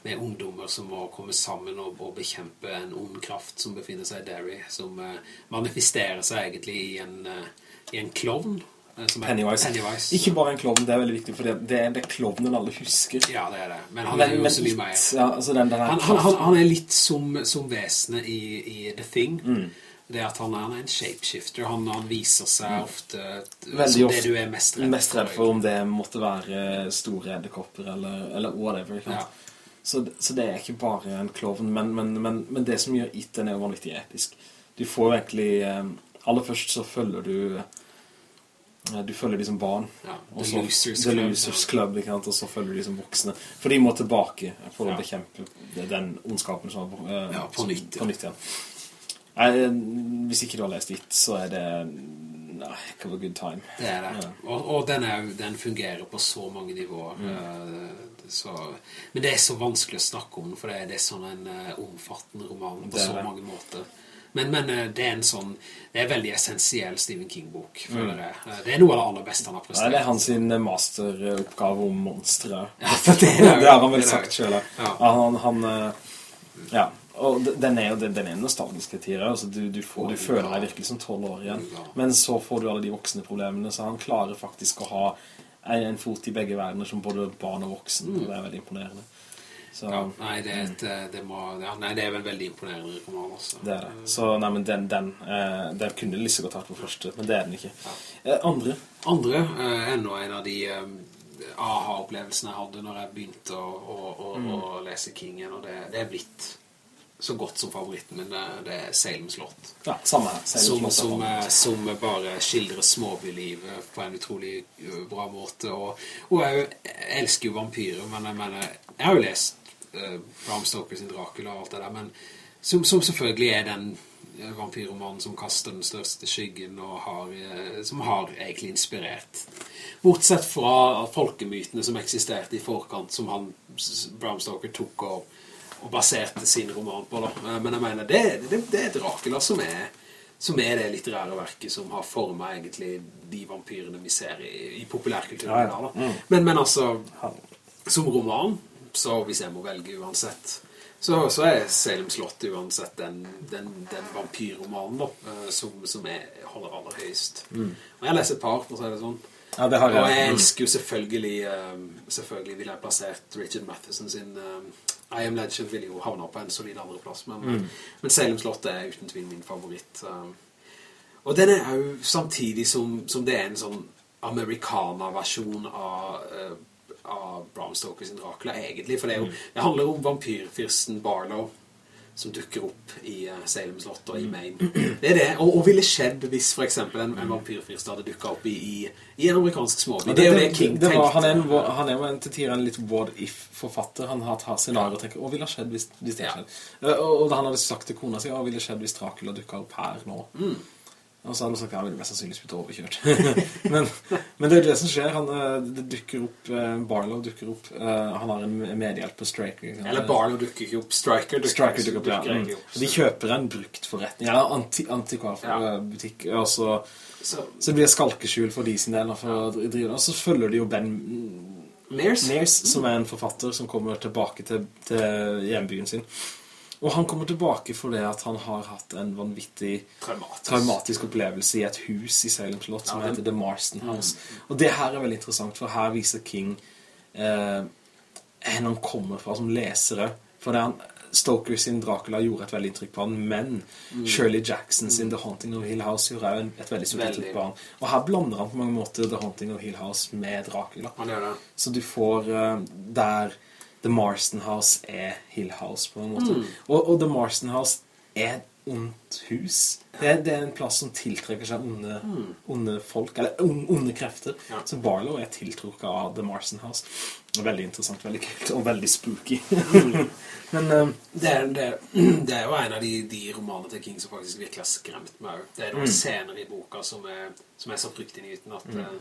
med ungdommer som må komme sammen og, og bekjempe en ond kraft som befinner seg i Derry, som uh, manifesterer seg egentlig i en, uh, i en klovn. eh, Pennywise. Pennywise. Ikke bare en klovn, det er veldig viktig, for det, det er det klovnen alle husker. Ja, det er det. Men han er jo så mye mer. ja, altså den, den Han, han, han, han er litt som, som vesenet i, i The Thing. Mm. Det at han er, en shapeshifter. Han, han viser seg ofte Mm. Veldig som ofte det du er mest redd for. mest redd for om det måtte være store edderkopper eller, eller whatever. Ja. Så, så det er ikke bare en kloven, men, men, men, men det som gjør It, den er jo vanvittig episk. Du får egentlig eh, Aller først så følger du eh, Du følger de som barn. Ja, The så- Losers The Club, Losers. Club, Ja. og så følger du som voksne. For de må tilbake for å bekjempe den ondskapen som er Ja, på nytt, ja. på nytt igjen. Nei, eh, hvis ikke du har lest It, så er det Nei, have a good time. Det er det. Ja. Og, og den, er, den fungerer på så mange nivåer. Mm. eh, Så, men det er så vanskelig å snakke om for det er, det er sånn en eh, omfattende roman på så det. mange måter. Men, men eh, det er en sånn Det er veldig essensiell Stephen King-bok, føler jeg. Eh, Det er noe av det aller beste han har prestert. prestert. det er hans masteroppgave om monstre. Ja, det det har han vel sagt selv. Ja. Han, han, ja. Og den er jo den er nostalgisk til tider. Altså, du, du, får, du føler deg virkelig som 12 år igjen. Men så får du alle de voksne problemene, så han klarer faktisk å ha en, fot i begge verdener som både barn og voksen. Og det er veldig imponerende. Så. Ja, nei, det er, et, eh, det må, ja, nei, det er vel veldig imponerende roman også. Det er det. Så nei, men den, den, eh, den kunne lyst til å ta på første, men det er den ikke. Eh, andre? Andre, eh, enda en av de eh, aha-opplevelsene jeg hadde når jeg begynte å, å, å, Mm. å lese King igjen, og det, det er blitt så godt som favoritten min, det, er Salem Slott. Ja, samme Som, som, eh, som bare skildrer småbylivet på en utrolig eh, bra måte. Og, og jeg, jeg elsker jo vampyrer, men jeg mener Jeg har jo lest uh, Bram Stoker sin Dracula og alt det der, men som, som selvfølgelig er den eh, vampyrromanen som kaster den største skyggen, og har, eh, som har egentlig inspirert. Bortsett fra folkemytene som eksisterte i forkant, som han, Bram Stoker tok og, og baserte sin roman på. Da. Eh, Men jeg mener, det, det, det er Dracula som er, som er det litterære verket som har formet egentlig de vampyrene vi ser i, i populærkulturen Ja, ja. Da. Mm. Men, men altså, som roman, så hvis jeg må velge uansett, så, så er Salem Slott uansett den, den, den vampyrromanen da, eh, som, som jeg holder aller høyest. Og jeg leser et par, for å si det sånn. Ja, det har jeg. Og jeg Mm. elsker jo selvfølgelig, eh, selvfølgelig vil jeg plassert Richard Matheson sin eh, I Am Legend vil jo havne på en solid andreplass, men, Mm. men Salem Slott er uten tvil min favoritt. eh. Og den er jo samtidig som, som det er en sånn amerikaner-versjon av, av Bram Stoker sin Dracula, egentlig. For det, jo, det handler om vampyrfyrsten Barlow, som dukker opp i uh, Salem Slott og i Maine. Det er det. Og, og ville skjedd hvis for eksempel en, en vampyrfyrst hadde dukket opp i, i, i en amerikansk småby. Det er jo det King det var, han, er en, han er jo en til tider en litt what if-forfatter. Han har tatt scenarier og tenker, og ville skjedd hvis, hvis det Ja. skjedde? Eh, Og, og han hadde sagt til kona si, og ville skjedd hvis Dracula dukket opp her nå? Mm. Og så hadde han sagt, ja, ville mest sannsynligvis blitt overkjørt. men, men det er det som skjer. Han, eh, det dukker opp, eh, Barlow dukker opp. eh, Han har en medhjelper, Striker. Eller Barlow dukker ikke opp, Striker dukker, Striker dukker opp, ja. dukker Mm. opp. De kjøper en brukt forretning, eller anti, antikvarbutikk, og så, Så, så blir det skalkeskjul for de sin del, for å drive. Og så følger de jo Ben Mears? Mears, som er en forfatter som kommer tilbake til, til hjembyen sin. Og han kommer tilbake fordi at han har hatt en vanvittig Traumatisk. traumatisk opplevelse i et hus i Salem Slott som Ja, heter The Marston House. Og det her er veldig interessant, for her viser King eh, hvor han kommer fra som lesere. For det han, Stoker sin Dracula gjorde et veldig inntrykk på han, men Shirley Jackson sin The Haunting of Hill House gjorde også et veldig stort inntrykk på han. Og her blander han på mange måter The Haunting of Hill House med Dracula. Han gjør det. Så du får eh, der The Marston House er Hill House på en måte. Og, og The Marston House er et ondt hus. Det det er en plass som tiltrekker seg onde, onde folk, eller onde krefter. Ja. Så Barlow er tiltrukket av The Marston House. Veldig interessant, veldig kult, og veldig spooky. Men um, Det er, det, det er jo en av de, de romanene til King som faktisk virkelig har skremt meg. Det er noen scener i boka som er, som er så uten at eh,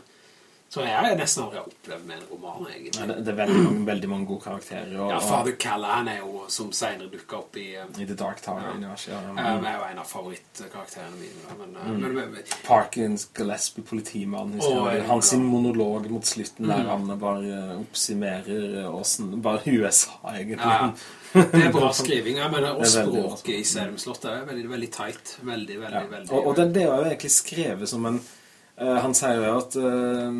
Så jeg nesten aldri opplevd med en roman, egentlig. Ja, det, det er veldig mange, veldig mange gode karakterer. Og, Ja, Father Callahan er jo, som senere dukket opp i... eh, I The Dark Tower-universet. Ja. eh, er jo en av favorittkarakterene mine. Men, mm. men, men, men Parkins Gillespie, politimannen, han ja. sin monolog mot slutten der han bare eh, oppsummerer eh, bare USA, egentlig. ja, det er bra skriving. Jeg mener, og er språket i Serumslottet Slott er veldig, veldig tight. Veldig, veldig, Ja. veldig... Og, og det, det er jo egentlig skrevet som en Uh, Han sier jo at eh,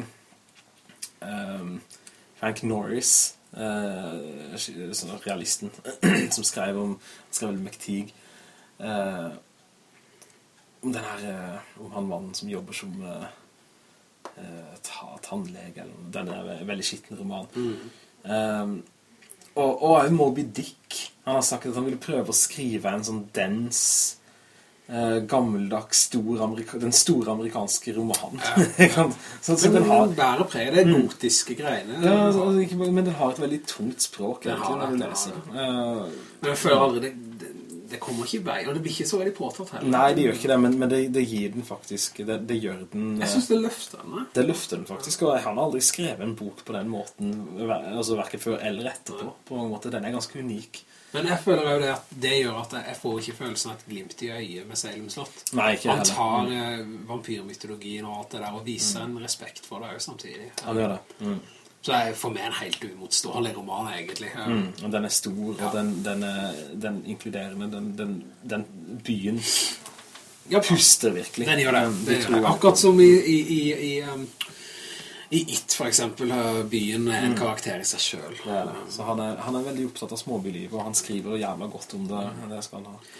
eh, Frank Norris uh, realisten som skrev om skrev vel McTeague. Uh, om den her eh, om han mannen som jobber som ta, tannlege eller den der veldig skitten roman. Eh, og, og også Moby Dick. Han har sagt at han ville prøve å skrive en sånn dens eh, gammeldags stor den store amerikanske romanen så, så Men den har bærer preg, det er gotiske greiene. ja, altså, ikke, men den har et veldig tungt språk Den egentlig, det, den Eh, Men jeg føler aldri det, det, det kommer ikke i vei, og det blir ikke så veldig påtatt heller. Nei, det gjør ikke det, men, men det, det gir den faktisk Det, det gjør den Jeg eh, synes det løfter den. Det løfter den faktisk, og han har aldri skrevet en bok på den måten, altså hverken før eller etterpå. På en måte, Den er ganske unik. Men jeg føler jo det at det gjør at jeg får ikke følelsen av et glimt i øyet med Salem Slott. Nei, ikke Han tar mm. vampyrmytologien og alt det der og viser en respekt for det jo samtidig. Han gjør det. Mm. Så det er for meg en helt umotståelig roman, egentlig. Mm. Og den er stor, Ja. og den, den er den inkluderende, den, den, den byen Ja, puster virkelig. Den gjør det. Um, det gjør det. Akkurat som i, i, i, i, um, i It, for eksempel. har Byen en karakter i seg selv. Det. Så han er, han er veldig opptatt av småbylivet, og han skriver jævla godt om det. Det skal han ha.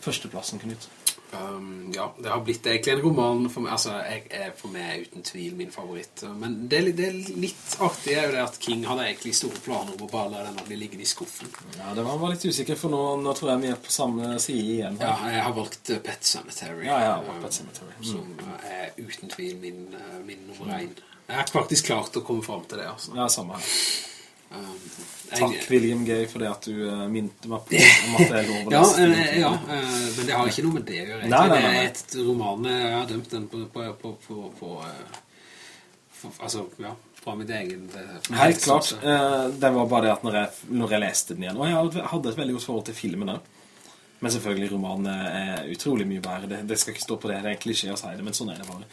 Førsteplassen, Knut. Um, ja, det har blitt egentlig en roman for meg, altså, jeg er for meg uten tvil min favoritt. Men det, det litt artig er jo det at King hadde egentlig store planer om å bare la denne bli liggende i skuffen. Ja, det var han var litt usikker, for nå, nå tror jeg vi er på samme side igjen. Ja, jeg har valgt uh, Pet Cemetery. Ja, ja, valgt Pet Sematary. Mm. Som er uten tvil min, uh, min nummer en. Jeg har faktisk klart å komme frem til det, altså. Ja, samme her. Um, jeg- Takk, William Gay, for det at du uh, minte meg på om at det er lov å Ja, lese. eh, ja men det har ikke noe med det å gjøre. Nei, nei, nei, Det er et roman jeg har dømt den på, på, på, på, for, Altså, ja, fra mitt egen Helt klart. Eh, det var bare det at når jeg, når jeg leste den igjen, og jeg hadde et veldig godt forhold til filmen der. Men selvfølgelig, romanen er utrolig mye bedre. Det, det skal ikke stå på det, det er ikke å si det, men sånn er det bare.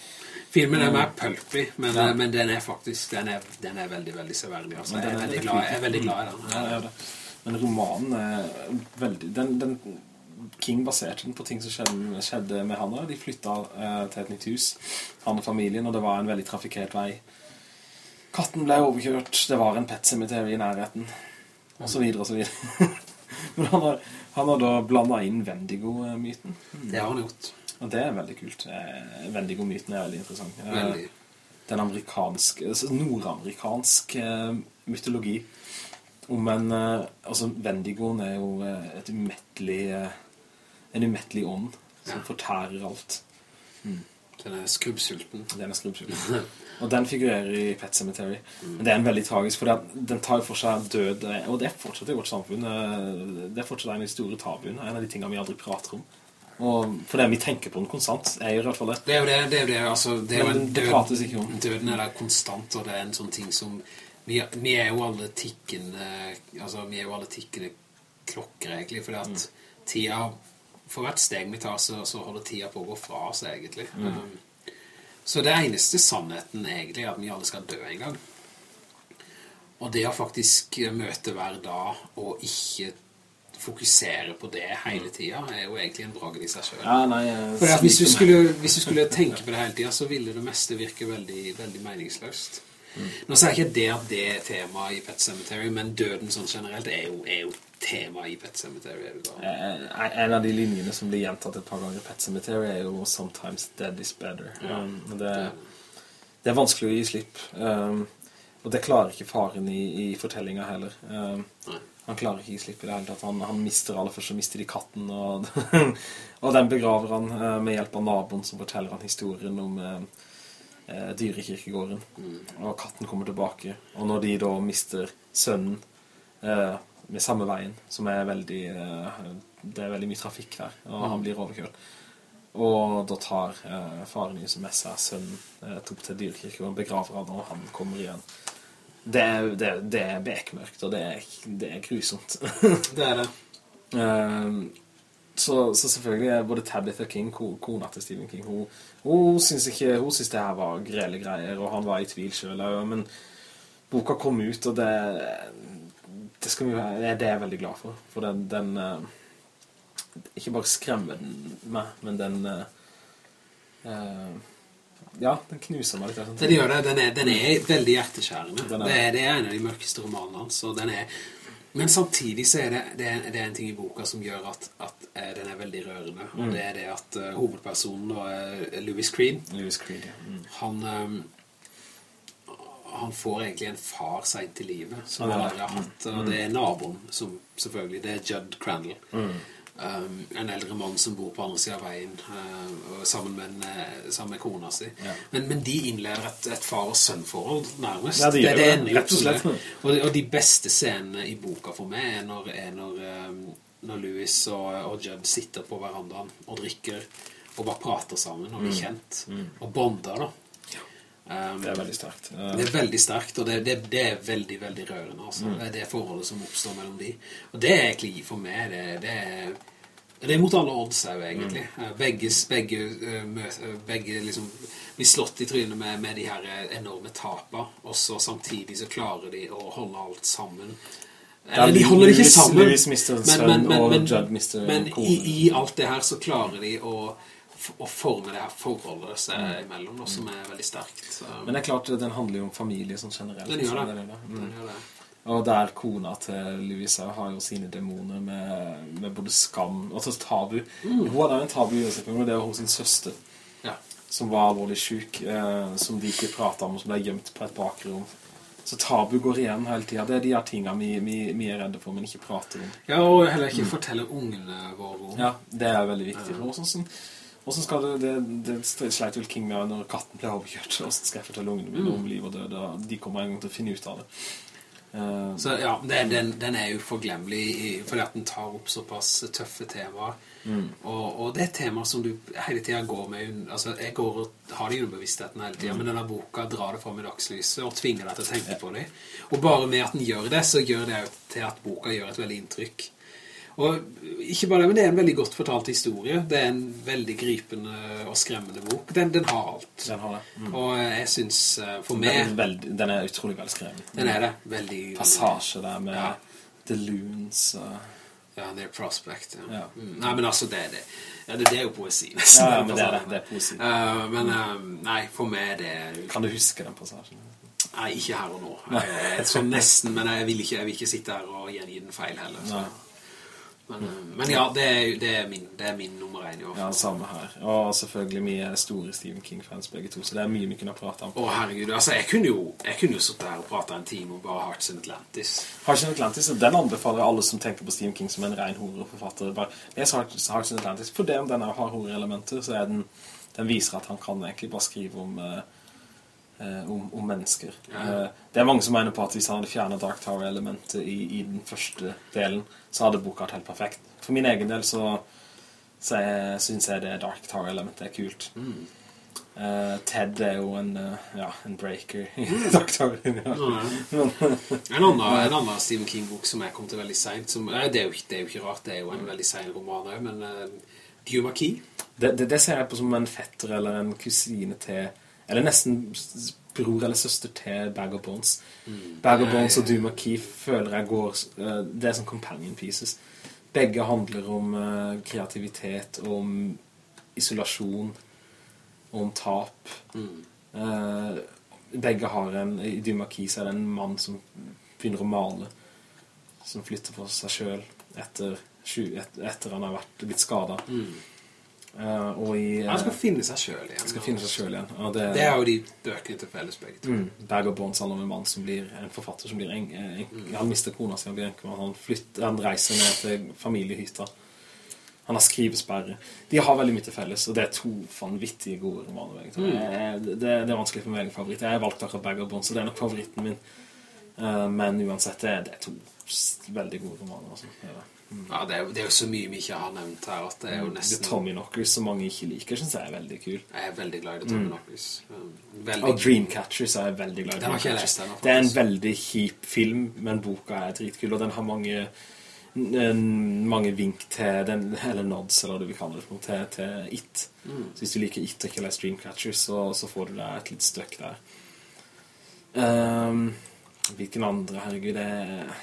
Filmen er mer pulpy, men, Ja. men den er faktisk Den er, den er veldig, veldig severdig. Altså. Jeg, er veldig glad, jeg er veldig glad i den. Ja, det er det. Men romanen er veldig den, den, King baserte den på ting som skjedde, skjedde med han. og De flytta eh, til et nytt hus, han og familien, og det var en veldig trafikkert vei. Katten ble overkjørt, det var en pet cemetery i nærheten, og så videre og så videre. Men han har, han har da blandet inn Vendigo-myten. Det har han gjort. Og det er veldig kult. Eh, Vendigo-myten er veldig interessant. Eh, Veldig. Den amerikanske, nordamerikanske nordamerikansk eh, mytologi om en, altså Vendigoen er jo et umettelig, en umettelig ånd som Ja. fortærer alt. Den er skrubbsulten. Den er skrubbsulten. Og den figurerer i Pet Cemetery. Men det er en veldig tragisk, for den tar for seg død, eh, og det er fortsatt i vårt samfunn. eh, Det er fortsatt en av de store tabuene, en av de tingene vi aldri prater om. Og for det vi tenker på den konstant, jeg gjør i hvert fall det. Det er jo det, det er jo det, altså, det er jo en død, døden er der konstant, og det er en sånn ting som, vi, vi er jo alle tikkende, altså vi er jo alle tikkende klokker egentlig, fordi at Mm. tida, for hvert steg vi tar, så, så holder tida på å gå fra oss egentlig. Mm. Um, så det eneste sannheten egentlig er at vi alle skal dø en gang. Og det å faktisk møte hver dag og ikke fokusere på det hele tida, er jo egentlig en bragd i seg selv. Ja, hvis, du skulle, hvis du skulle tenke på det hele tiden, så ville det meste virke veldig, veldig meningsløst. Nå sier jeg ikke det at det er tema i Pet Cemetery, men døden sånn generelt er jo, er jo tema i Pet Cemetery. Er da. Eh, En av de linjene som blir gjentatt et par ganger i Pet Cemetery er jo «Sometimes dead is better». Ja. Um, det, det er vanskelig å gi slipp. Um, og det klarer ikke faren i, i fortellingen heller. Um, han klarer ikke å gi slipp i det hele tatt. Han, han mister aller først, så mister de katten, og, og den begraver han uh, med hjelp av naboen som forteller han historien om uh, eh, dyrekirkegården. Og katten kommer tilbake. Og når de da mister sønnen eh, med samme veien, som er veldig eh, Det er veldig mye trafikk der, og han blir overkjørt. Og da tar eh, faren i med seg sønnen eh, opp til og begraver han, og han kommer igjen. Det er, det, det er bekmørkt, og det er, det er grusomt. Det er det. Ehm, så, så selvfølgelig er både Tabitha King, ko- kona til Stephen King, hun, hun syns ikke, hun syns det her var grele greier, og han var i tvil selv, men boka kom ut, og det, det, vi, det er jeg veldig glad for, for den, den eh, ikke bare skremmer den meg, men den uh, ja, den knuser meg litt. sånn. Den gjør det. Den er, den er veldig hjerteskjærende. Er- Det, er, det er en av de mørkeste romanene hans. den er, men samtidig så er det, det, er, det er en ting i boka som gjør at, at den er veldig rørende. Og det er det at uh, hovedpersonen, er Louis Creed, Louis Creed, ja. Mm. han, ehm, han får egentlig en far sent i livet som han aldri har hatt. Og det er naboen som selvfølgelig, det er Judd Crandall. Um, en eldre mann som bor på andre siden av veien uh, sammen, med en, uh, sammen med kona si. Ja. Men, men de innleder et, et far- og sønnforhold nærmest. Ja, de gjør det, ender jo rett og slett. Og, og de beste scenene i boka for meg er når, er når, um, når Louis og, og Judd sitter på verandaen og drikker og bare prater sammen og blir Mm. kjent. Og bonder da. Um, Det er veldig sterkt. Eh, det er veldig sterkt, og det, det, det er veldig, veldig rørende. Altså. Det er det forholdet som oppstår mellom de. Og det er egentlig for meg, det, det er... Det er mot alle odds jo, egentlig. Mm. Begge, begge, eh, eh, begge liksom blir slått i trynet med, med de her enorme tapene, og så samtidig så klarer de å holde alt sammen. Eller, de holder ikke sammen. men, men, men, men i, i alt det her så klarer de å, å forme det her forholdet seg imellom, noe som er veldig sterkt. Så. Men det er klart, den handler jo om familie sånn generelt. Den gjør det. er det. Mm. Den gjør det. Og der kona til Louisa har jo sine demoner med, med både skam og så tabu. Mm. Hun hadde en tabu i det var hos sin søster, Ja. som var alvorlig syk, eh, som de ikke pratet om, og som ble gjemt på et bakrom. Så tabu går igjen hele tiden. Det er de her tingene vi, vi, vi er redde for, men ikke prater om. Ja, og heller ikke fortelle ungene våre om. Ja, det er veldig viktig. For sånn sånn- hvordan skal det, det, det sleit vel King med når katten ble overkjørt, hvordan skal jeg fortelle ungene mine om liv og død, og de kommer en gang til å finne ut av det. Uh, Så ja, den, den, den er jo forglemmelig fordi at den tar opp såpass tøffe temaer. Og, og det er temaer som du hele tiden går med, altså jeg går og har det i underbevisstheten hele tiden, men denne boka drar det fram i dagslyset og tvinger deg til å tenke på det. Og bare med at den gjør det, så gjør det jo til at boka gjør et veldig inntrykk. Og ikke bare det, men det er en veldig godt fortalt historie. Det er en veldig gripende og skremmende bok. Den, den har alt. den har det. Mm. Og jeg synes, for for Den er, meg, veldig, den er utrolig velskrevet. den er det. Veldig... Passasje der med Ja. The Loons og... Ja, det er Prospect, ja. Ja. Mm. Nei, men altså, det er det. Ja, det, det er jo poesi, nesten. Ja, men det er det. Det er poesi. Uh, men eh, nei, for meg det er Kan du huske den passasjen? Nei, ikke her og nå. Jeg, sånn nesten, men jeg vil, ikke, jeg vil ikke sitte her og gjengi den feil heller. Så. Nei. Men, men ja, det er, det, er min, det er min nummer en i år. Ja, samme her. Og selvfølgelig, vi er store Stephen King-fans begge to, så det er mye vi kunne prate om. Å, herregud, altså, jeg kunne jo, jeg kunne jo sittet her og pratet en time om bare Hearts in Atlantis. Hearts in Atlantis, og den anbefaler alle som tenker på Stephen King som en ren horrorforfatter. Bare, les Hearts Hearts in Atlantis, for det om den har horrorelementer, så er den, den viser at han kan egentlig bare skrive om, eh, om, om mennesker. Ja. Eh, det er mange som mener på at hvis han hadde fjernet Dark Tower-elementet i, i den første delen, så hadde boka vært helt perfekt. For min egen del så så jeg synes jeg det Dark Tower-elementet er kult. Eh, Ted er jo en, uh, ja, en breaker i Dark Tower. En annen, Stephen King-bok som jeg kom til veldig sent, som, nei, det, er jo, det er jo ikke rart, det er jo en veldig sen roman også, men uh, Duma Key, Det, det, det ser jeg på som en fetter eller en kusine til, eller nesten bror eller søster til Bag of Bones. Bag of Bones og Duma Key føler jeg går, eh, det er sånn companion pieces. Begge handler om eh, kreativitet, om isolasjon, om tap. Eh, begge har en, i Duma Key så er det en mann som begynner å male, som flytter på seg selv etter, et, etter han har vært, blitt skadet. Eh, og i... uh, han skal finne seg selv igjen. skal finne seg selv igjen. Det, Det er jo de bøkene til felles begge to. mm, Bag of Bones handler om en mann som blir en forfatter som blir en, en, Han mister kona si, han blir enkemann. Han, flytter- han reiser ned til familiehytta. Han har skrivesperre. De har veldig mye til felles, og det er to vanvittige gode romaner. Mm. Eh, Det, det er vanskelig for meg egen favoritt. Jeg har valgt akkurat Bag of Bones, og det er nok favoritten min. Uh, Men uansett, det det er to veldig gode romaner. Altså. Det det. Ja, det er, jo, det er jo så mye vi ikke har nevnt her, at det er jo The nesten... Tommy Knockers, som mange ikke liker, synes jeg er veldig kul. Jeg er veldig glad i det Tommy Knockers. Um, Veldig Og Dreamcatchers er jeg veldig glad i. Den har ikke jeg lest den. Det er en veldig kjip film, men boka er dritkul, og den har mange mange vink til den, eller nods, eller hva du vil kalle det til, til It. Mm. Så hvis du liker It og ikke leser Dreamcatchers, så, så får du deg et litt støkk der. Um, hvilken andre, herregud, det er...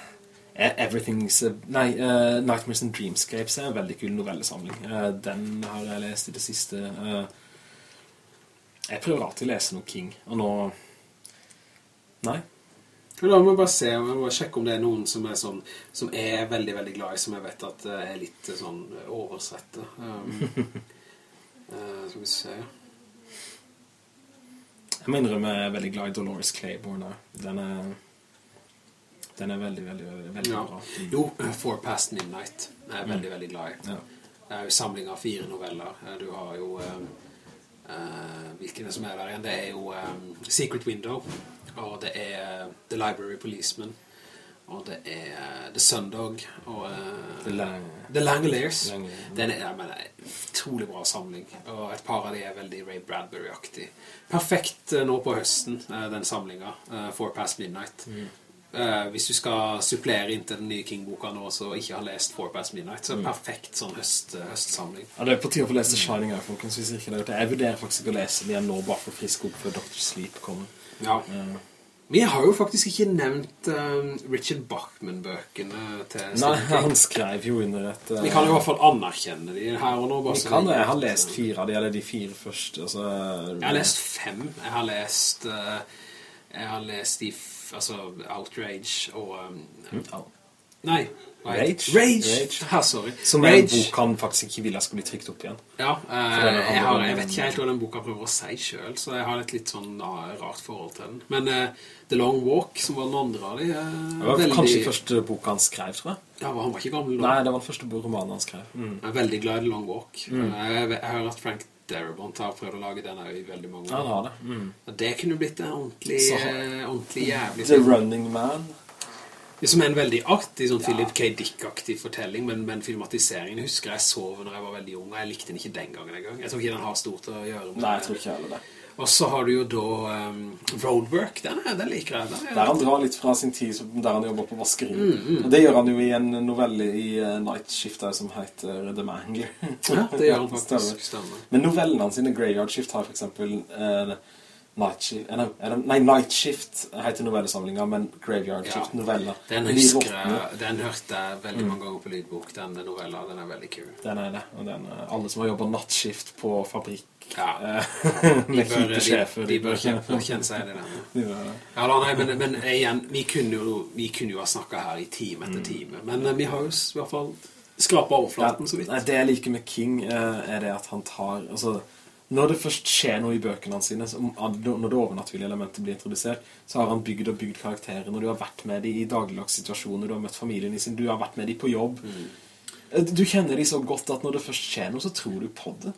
Eh, Everything's... Nei, uh, Nightmares and Dreamscapes er en veldig kul novellesamling. Uh, den har jeg lest i det siste. Uh, jeg prøver alltid å lese noe King, og nå... Nei, La Da må jeg bare se, jeg må sjekke om det er noen som er sånn, som er veldig, veldig glad i, som jeg vet at er litt sånn oversette. Um, skal vi se. jeg må innrømme jeg er veldig glad i Dolores Claiborne. Den er... Den er veldig, veldig, veldig, Ja. bra. Jo, Four Past Midnight er jeg veldig, veldig glad i. Ja. Det er jo samling av fire noveller. Du har jo... Um, uh, hvilken som er der igjen? Det er jo um, Secret Window, og det er The Library Policeman, og det er The Sundog, og... uh, The Lang... The Langoliers. Langoliers. Den er, jeg mener, utrolig bra samling. Og et par av de er veldig Ray Bradbury-aktig. Perfekt uh, nå på høsten, den samlinga. For Four Past Midnight. Mm. Eh, hvis du skal supplere inn til den nye King-boka nå, så ikke har lest Four Past Midnight, så mm. perfekt sånn høst, uh, høstsamling. Ja, det er på tide å få lese Shining Eye, folkens, hvis ikke det er gjort det. Jeg vurderer faktisk å lese den igjen nå, bare for frisk opp før Dr. Sleep kommer. Ja. Uh. Vi har jo faktisk ikke nevnt Richard Bachman-bøkene til Nei, han skrev jo under et... Vi kan i hvert fall anerkjenne de her og nå. bare Vi kan det Jeg har lest fire av de, eller de fire første. Altså, Jeg har lest fem. Jeg har lest Jeg har lest de Altså Outrage og um, Ja. Nei. Rage. Rage. Rage. Ha, sorry. Som er en bok han faktisk ikke ville skulle bli trykt opp igjen. Ja, eh, jeg, har, jeg vet ikke helt hva den boka prøver å si selv, så jeg har et litt sånn ah, rart forhold til den. Men eh, The Long Walk, som var den andre av de, eh, Det var veldig... kanskje første boka han skrev, tror jeg. Ja, han var ikke gammel da. Nei, det var den første romanen han skrev. Mm. Jeg er veldig glad i The Long Walk. Eh, Jeg, jeg hører at Frank Darabont har prøvd å lage den her i veldig mange Ja, han har det. Mm. Det kunne blitt en ordentlig, Så- eh, ordentlig jævlig The Running Man. Det som er en veldig artig, sånn Philip K. Dick-aktig fortelling, men, men filmatiseringen husker jeg sov når jeg var veldig ung, og jeg likte den ikke den gangen en gang. Jeg tror ikke den har stort å gjøre med Nei, jeg tror ikke heller det. Og så har du jo da um, Roadwork, den, er, den liker jeg. Den er, Der han drar litt fra sin tid der han jobber på vaskeri. Og det gjør han jo i en novelle i uh, Night Shift som heter The Mangler. ja, det gjør han faktisk. Stemmer. Men novellene hans sine Graveyard Shift har for eksempel uh, Night Shift, eh, nei, nei, Night Shift heter novellesamlinga, men Graveyard Ja. Shift noveller. Den husker jeg, den hørte jeg veldig mange ganger på lydbok, den novella, den er veldig kul. Den er det, og den, eh, alle som har jobbet nattskift på fabrikk Ja. eh, De bør, de, de bør bør kjenne seg i det. Ja, da, nei, men, men igjen, vi kunne jo, vi kunne jo ha snakket her i time etter time, men eh, vi har jo i hvert fall skrapet overflaten så vidt. Nei, det jeg liker med King eh, er det at han tar altså, Når det først skjer noe i bøkene hans sine, når det overnaturlige elementet blir introdusert, så har han bygd og bygd karakterer. Når du har vært med dem i dagligdags situasjoner, du har møtt familien sin, du har vært med dem på jobb. Mm. Eh, Du kjenner dem så godt at når det først skjer noe, så tror du på det.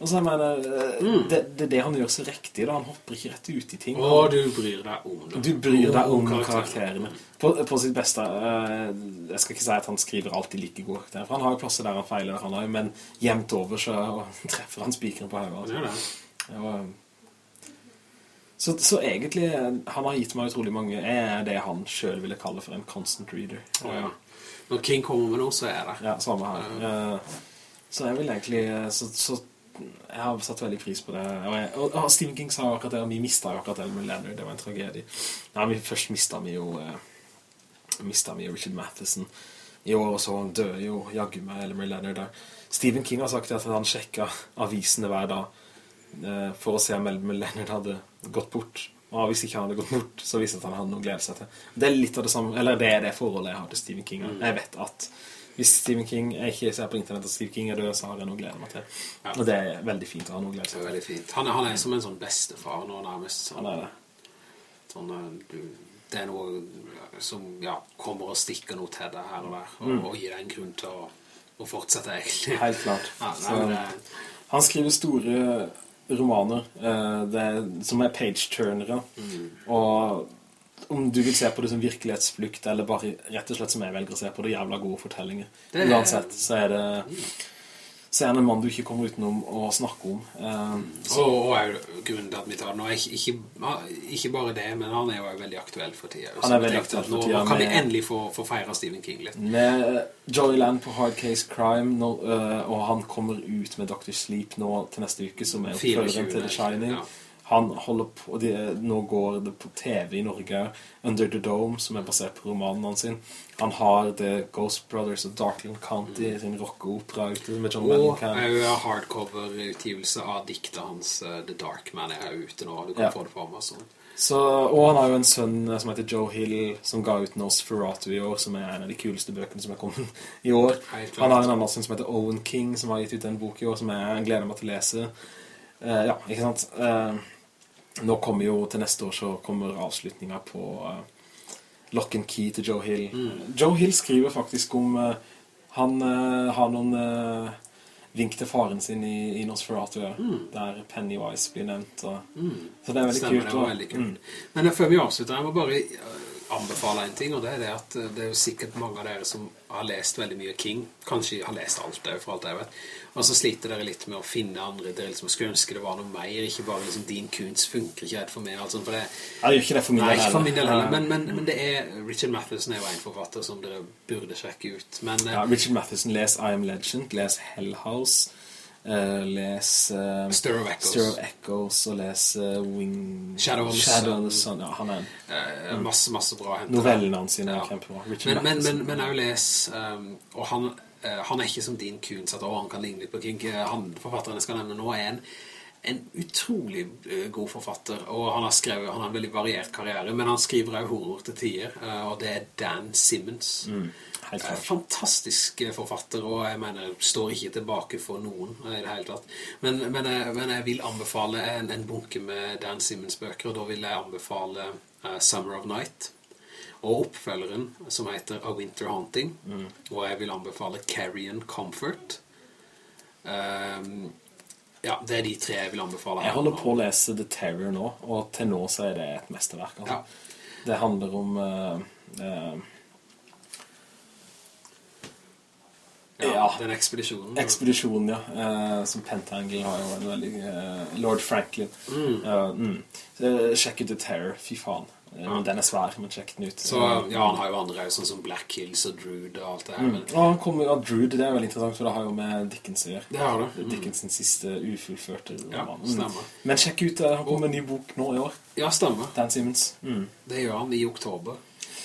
Altså, jeg mener, mm. det, det er det han gjør så riktig, da. Han hopper ikke rett ut i ting. Å, du bryr deg om det. Du bryr deg om karakterene. karakterene. På, på sitt beste, uh, jeg skal ikke si at han skriver alltid like gode karakterer, for han har jo plasser der han feiler, han har, jo, men jevnt over så treffer han spikeren på høyre. Det Altså. er det. Og- så, så egentlig, han har gitt meg utrolig mange, jeg er det han selv ville kalle for en constant reader. Oh, ja. Når King kommer med noe, så er det. Ja, samme her. Uh, Så jeg vil egentlig så, så jeg har satt veldig pris på det. Og, jeg, og, og Stephen King sa akkurat det, og vi mistet akkurat Elmer Leonard, det var en tragedie. Nei, vi, først mistet vi jo eh, mistet vi jo Richard Matheson i år, og så han døde jo jaggu med Elmer Leonard der. Stephen King har sagt at han sjekket avisene hver dag eh, for å se om Elmer Leonard hadde gått bort. Og hvis ikke han hadde gått bort, så visste han at han hadde noe å glede seg til. Det er litt av det samme, eller det er det forholdet jeg har til Stephen King. Jeg vet at hvis Stephen King, jeg ikke ser på internett at Stephen King er død, så har jeg noe å glede meg til. Ja. Og det er veldig fint å ha noe å glede seg til. Han er, han er som en sånn bestefar nå, nærmest. Han er det. Sånn, eh, du, det er noe eh, som ja, kommer og stikker noe til deg her og der, Mm. og, og gir deg en grunn til å, å fortsette, egentlig. Helt klart. Ja, nei, Så- det, Han skriver store romaner eh, det, som er page-turnere. Mm. Og om du vil se på det som virkelighetsflukt, eller bare rett og slett som jeg velger å se på det, jævla gode fortellinger. Det Uansett, så er det så er han en mann du ikke kommer utenom å snakke om. Eh, og, og er grunnen til at vi tar den, er ikke, ikke, bare det, men han er jo veldig aktuell for tida. Han er veldig aktuell for tiden tida Nå kan vi endelig få, få feire Stephen King litt. med Joey Land på Hard Case Crime, nå, eh, og han kommer ut med Dr. Sleep nå til neste uke, som er oppfølgeren til The Shining. ja. Han holder på, og nå går det på TV i Norge, Under the Dome, som er basert på romanen hans sin. Han har The Ghost Brothers og Darkland County, sin rockeopera ute med John Og hardcover-utgivelse av diktet hans uh, The Dark Man er ute nå. Du kan Ja. få det på Amazon. Så, og han har jo en sønn eh, som heter Joe Hill, som ga ut Nosferatu i år, som er en av de kuleste bøkene som er kommet i år. Han har en annen sønn som heter Owen King, som har gitt ut en bok i år, som jeg gleder meg til å lese. Uh, ja, ikke sant? Eh, nå kommer jo til neste år, så kommer avslutningen på uh, Lock and Key til Joe Hill. Joe Hill skriver faktisk om uh, han uh, har noen vink til faren sin i, i Nosferatu, mm. der Pennywise blir nevnt. Og, Så det er veldig Stemmer, kult. og- veldig kult. Mm. Men før vi avslutter, jeg må bare anbefale en ting, og det er det at eh, det er jo sikkert mange av dere som har lest veldig mye King, kanskje har lest alt det, for alt jeg vet, og så sliter dere litt med å finne andre dere liksom skulle ønske det var noe mer, ikke bare liksom din kunst funker ikke helt for meg, altså, for det, Jeg gjør ikke det for min del ikke for min del heller, men, men, men det er, Richard Matheson er jo en forfatter som dere burde sjekke ut, men eh, Ja, Richard Matheson, les I Am Legend, les Hell House, les uh, Stir of Echoes. Stir of Echoes og les eh, Wing... Shadow Shadow Sun. of the Sun. Ja, han er en, masse, masse bra henter. Novellene hans sine er kjempebra. Richard Men, men, men, men jeg lese um, Og han, eh, han er ikke som din kun, at han kan ligne litt på King Eh, han, Forfatteren jeg skal nevne nå er en en utrolig eh, god forfatter Og han har skrevet, han har en veldig variert karriere Men han skriver også horror til tider eh, Og det er Dan Simmons Mm, helt Eh, klart. Fantastisk eh, forfatter Og jeg mener, står ikke tilbake for noen eh, I det hele tatt Men, men, jeg, men jeg vil anbefale en, en bunke med Dan Simmons bøker Og da vil jeg anbefale uh, Summer of Night og oppfølgeren som heter A Winter Haunting Mm. og jeg vil anbefale Carrion Comfort Um, ja, det er de tre jeg vil anbefale Jeg holder på å lese The Terror nå, og til nå så er det et mesterverk. Altså. Ja. Det handler om... Uh, eh, ja, ja. den ekspedisjonen Ekspedisjonen, ja. eh, som Pentangle har jo en veldig... eh, Lord Franklin. Ja, mm. Så, eh, sjekk ut The Terror, fy faen. Ja. Den er svær, men sjekk den ut. så ja, han har jo andre sånn som Black Hills og Drood og alt det her Mm. men Og han kommer av Drude, det er veldig interessant, for det har jo med Dickens å gjøre. det har det Dickens siste ufullførte Ja, roman. stemmer. Men sjekk ut, han kommer med en ny bok nå i år. ja, stemmer Dan Simmons. Mm. Det gjør han i oktober.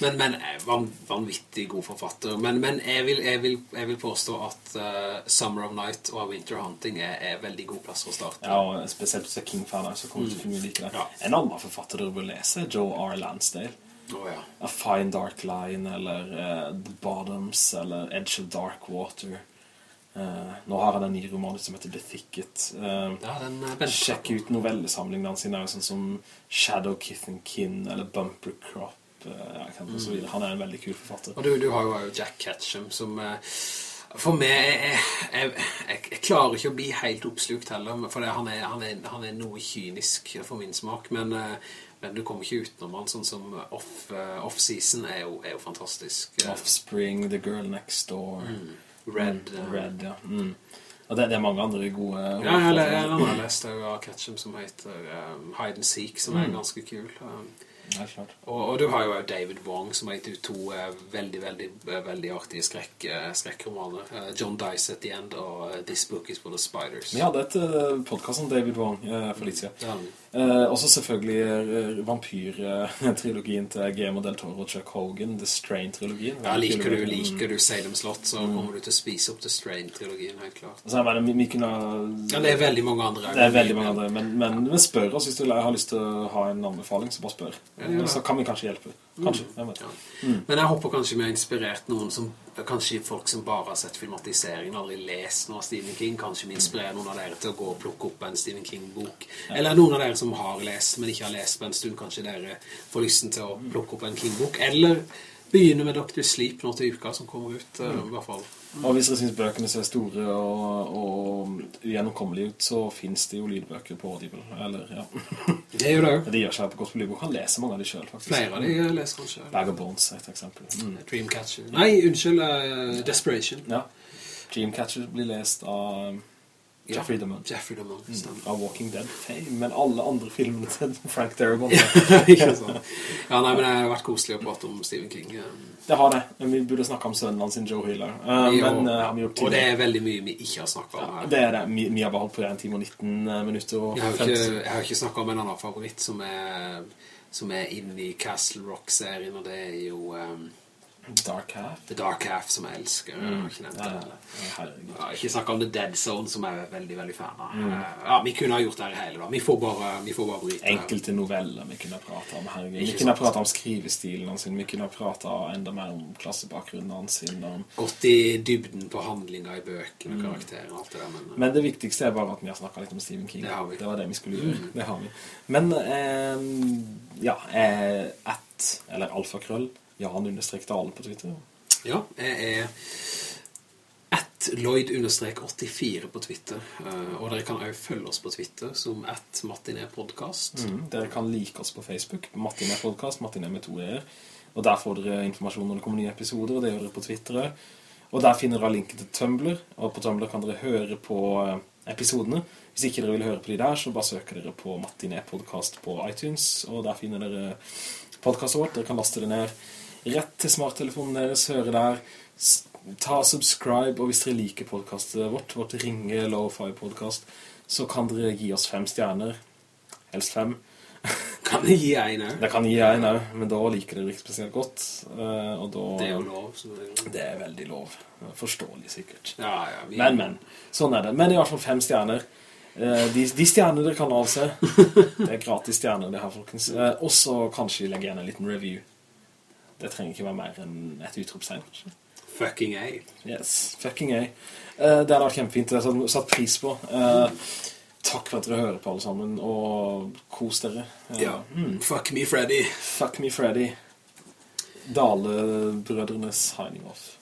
Men, men van, vanvittig god forfatter. Men, men jeg, vil, jeg, vil, jeg vil påstå at uh, Summer of Night og Winter Hunting er, er veldig god plass å starte. Ja, og spesielt hvis du er King-fan, så kommer du til å like det. Ja. En annen forfatter dere bør lese er Joe R. Lansdale. Oh, ja. A Fine Dark Line, eller uh, The Bottoms, eller Edge of Dark Water. Uh, nå har han en ny roman som heter The Thicket. Uh, Ja, den er Sjekk ut novellesamlingene sine, sånn som Shadow Kith and Kin, eller Bumper Crop, eh, ja, kan- og så videre. Han er en veldig kul forfatter. Og du, du har jo Jack Ketchum som eh, For meg, jeg, jeg, jeg, jeg klarer ikke å bli helt oppslukt heller, for han, er, han, er, han, er, noe kynisk for min smak, men, eh, men du kommer ikke utenom han, sånn som Off-Season off er, er, jo fantastisk. Offspring, The Girl Next Door. Mm. Red. Mm, Red, ja. Mm. Og det, det, er mange andre gode... Ja, jeg, jeg, jeg har lest av Ketchum som heter um, Hide and Seek, som er mm. ganske kul. Um, ja, og, og, du har jo David Wong som har gitt ut to uh, veldig, veldig, uh, veldig artige skrekk, uh, skrekkromaner. John Dice at the End og This Book is for the Spiders. Vi hadde et podcast om David Wong for litt siden. Ja. Eh, også selvfølgelig uh, vampyrtrilogien til Guillermo del Toro og Chuck Hogan, The Strain-trilogien. Ja, liker du, liker du Salem Slott, så mm. kommer du til å spise opp The Strain-trilogien, helt klart. Altså, mener, vi, vi kunne, ja, det er veldig mange andre. Det er veldig mange andre, men, men, men spør oss hvis du har lyst til å ha en anbefaling, så bare spør. Ja, ja. Så kan vi kanskje hjelpe. Kanskje, mm. jeg mm. Men jeg håper kanskje vi har inspirert noen som kanskje folk som bare har sett filmatiseringen, aldri lest noe av Stephen King, kanskje vi inspirerer noen av dere til å gå og plukke opp en Stephen King-bok. Eller noen av dere som har lest, men ikke har lest på en stund, kanskje dere får lysten til å plukke opp en King-bok. Eller begynne med Dr. Sleep nå til uka som kommer ut, mm. i hvert fall. Og hvis dere synes bøkene ser store og, og gjennomkommelige ut, så finnes det jo lydbøker på Audible. Eller, ja. Det gjør det jo. De gjør seg på Gospel Lydbok. Han leser mange av de selv, faktisk. Flere av de leser han selv. Bag of Bones et eksempel. Mm. Dreamcatcher. Nei, unnskyld, uh, Desperation. Ja. Dreamcatcher blir lest av Jeffrey DeMunn. Jeffrey DeMunn, mm, Av Walking Dead fame, men alle andre filmene til Frank Darabont. ikke sant. Ja, nei, men det har vært koselig å prate om Stephen King. Det har det. Men vi burde snakke om sønnen hans, Joe Hiller. Uh, men, uh, og det er veldig mye vi ikke har snakket om her. Ja, det er det. Vi, vi har bare holdt på en time og 19 eh, minutter. Og jeg, har ikke, jeg har ikke snakket om en annen favoritt som er, som er inne i Castle Rock-serien, og det er jo... Um, Dark Half? The Dark Half, som jeg elsker. Mm. Jeg har ikke nevnt det. Ja, ja, ikke om The Dead Zone, som jeg er veldig, veldig fan av. Mm. Ja, vi kunne ha gjort det hele da. Vi får bare, vi får bare bryte. Enkelte noveller vi kunne ha pratet om. Herregud. Vi kunne ha pratet om skrivestilen hans, vi kunne ha pratet enda mer om klassebakgrunnen hans. Om... Gått i dybden på handlinger i bøkene, mm. karakterer og alt det der. Men, men, det viktigste er bare at vi har snakket litt om Stephen King. Det, det var det vi skulle gjøre. Mm. Det har vi. Men, eh, ja, eh, ett, eller alfakrøll, Jan understrek Dalen på Twitter. Ja, jeg er at Lloyd-84 på Twitter. Eh, og dere kan også følge oss på Twitter som at Martinet Podcast. Mm, dere kan like oss på Facebook, Martinet Podcast, Martinet med to er. Og der får dere informasjon når det kommer nye episoder, og det gjør dere på Twitter. Og der finner dere linken til Tumblr, og på Tumblr kan dere høre på eh, episodene. Hvis ikke dere vil høre på de der, så bare søker dere på Martinet Podcast på iTunes, og der finner dere podcastet vårt. Dere kan laste det ned rett til smarttelefonen deres, høre der, ta subscribe, og hvis dere liker podcastet vårt, vårt ringe Lo-Fi-podcast, så kan dere gi oss fem stjerner, helst fem. Kan dere gi en òg? Det kan gi en òg, men da liker dere ikke spesielt godt. Eh, og da, det er jo lov. Det, det er veldig lov. Forståelig sikkert. Ja, ja, vi... Men, men. Sånn er det. Men i hvert fall fem stjerner. Eh, de, de stjernene dere kan avse. Det er gratis stjerner det her, folkens. Eh, og så kanskje legge igjen en liten review. Det trenger ikke være mer enn et utropstegn, kanskje. Fucking A. Yes, fucking A. Uh, det hadde vært kjempefint, det har jeg satt pris på. Uh, takk for at dere hører på alle sammen, og kos dere. Uh, ja, mm. fuck me Freddy. Fuck me Freddy. Dale-brødrenes signing off.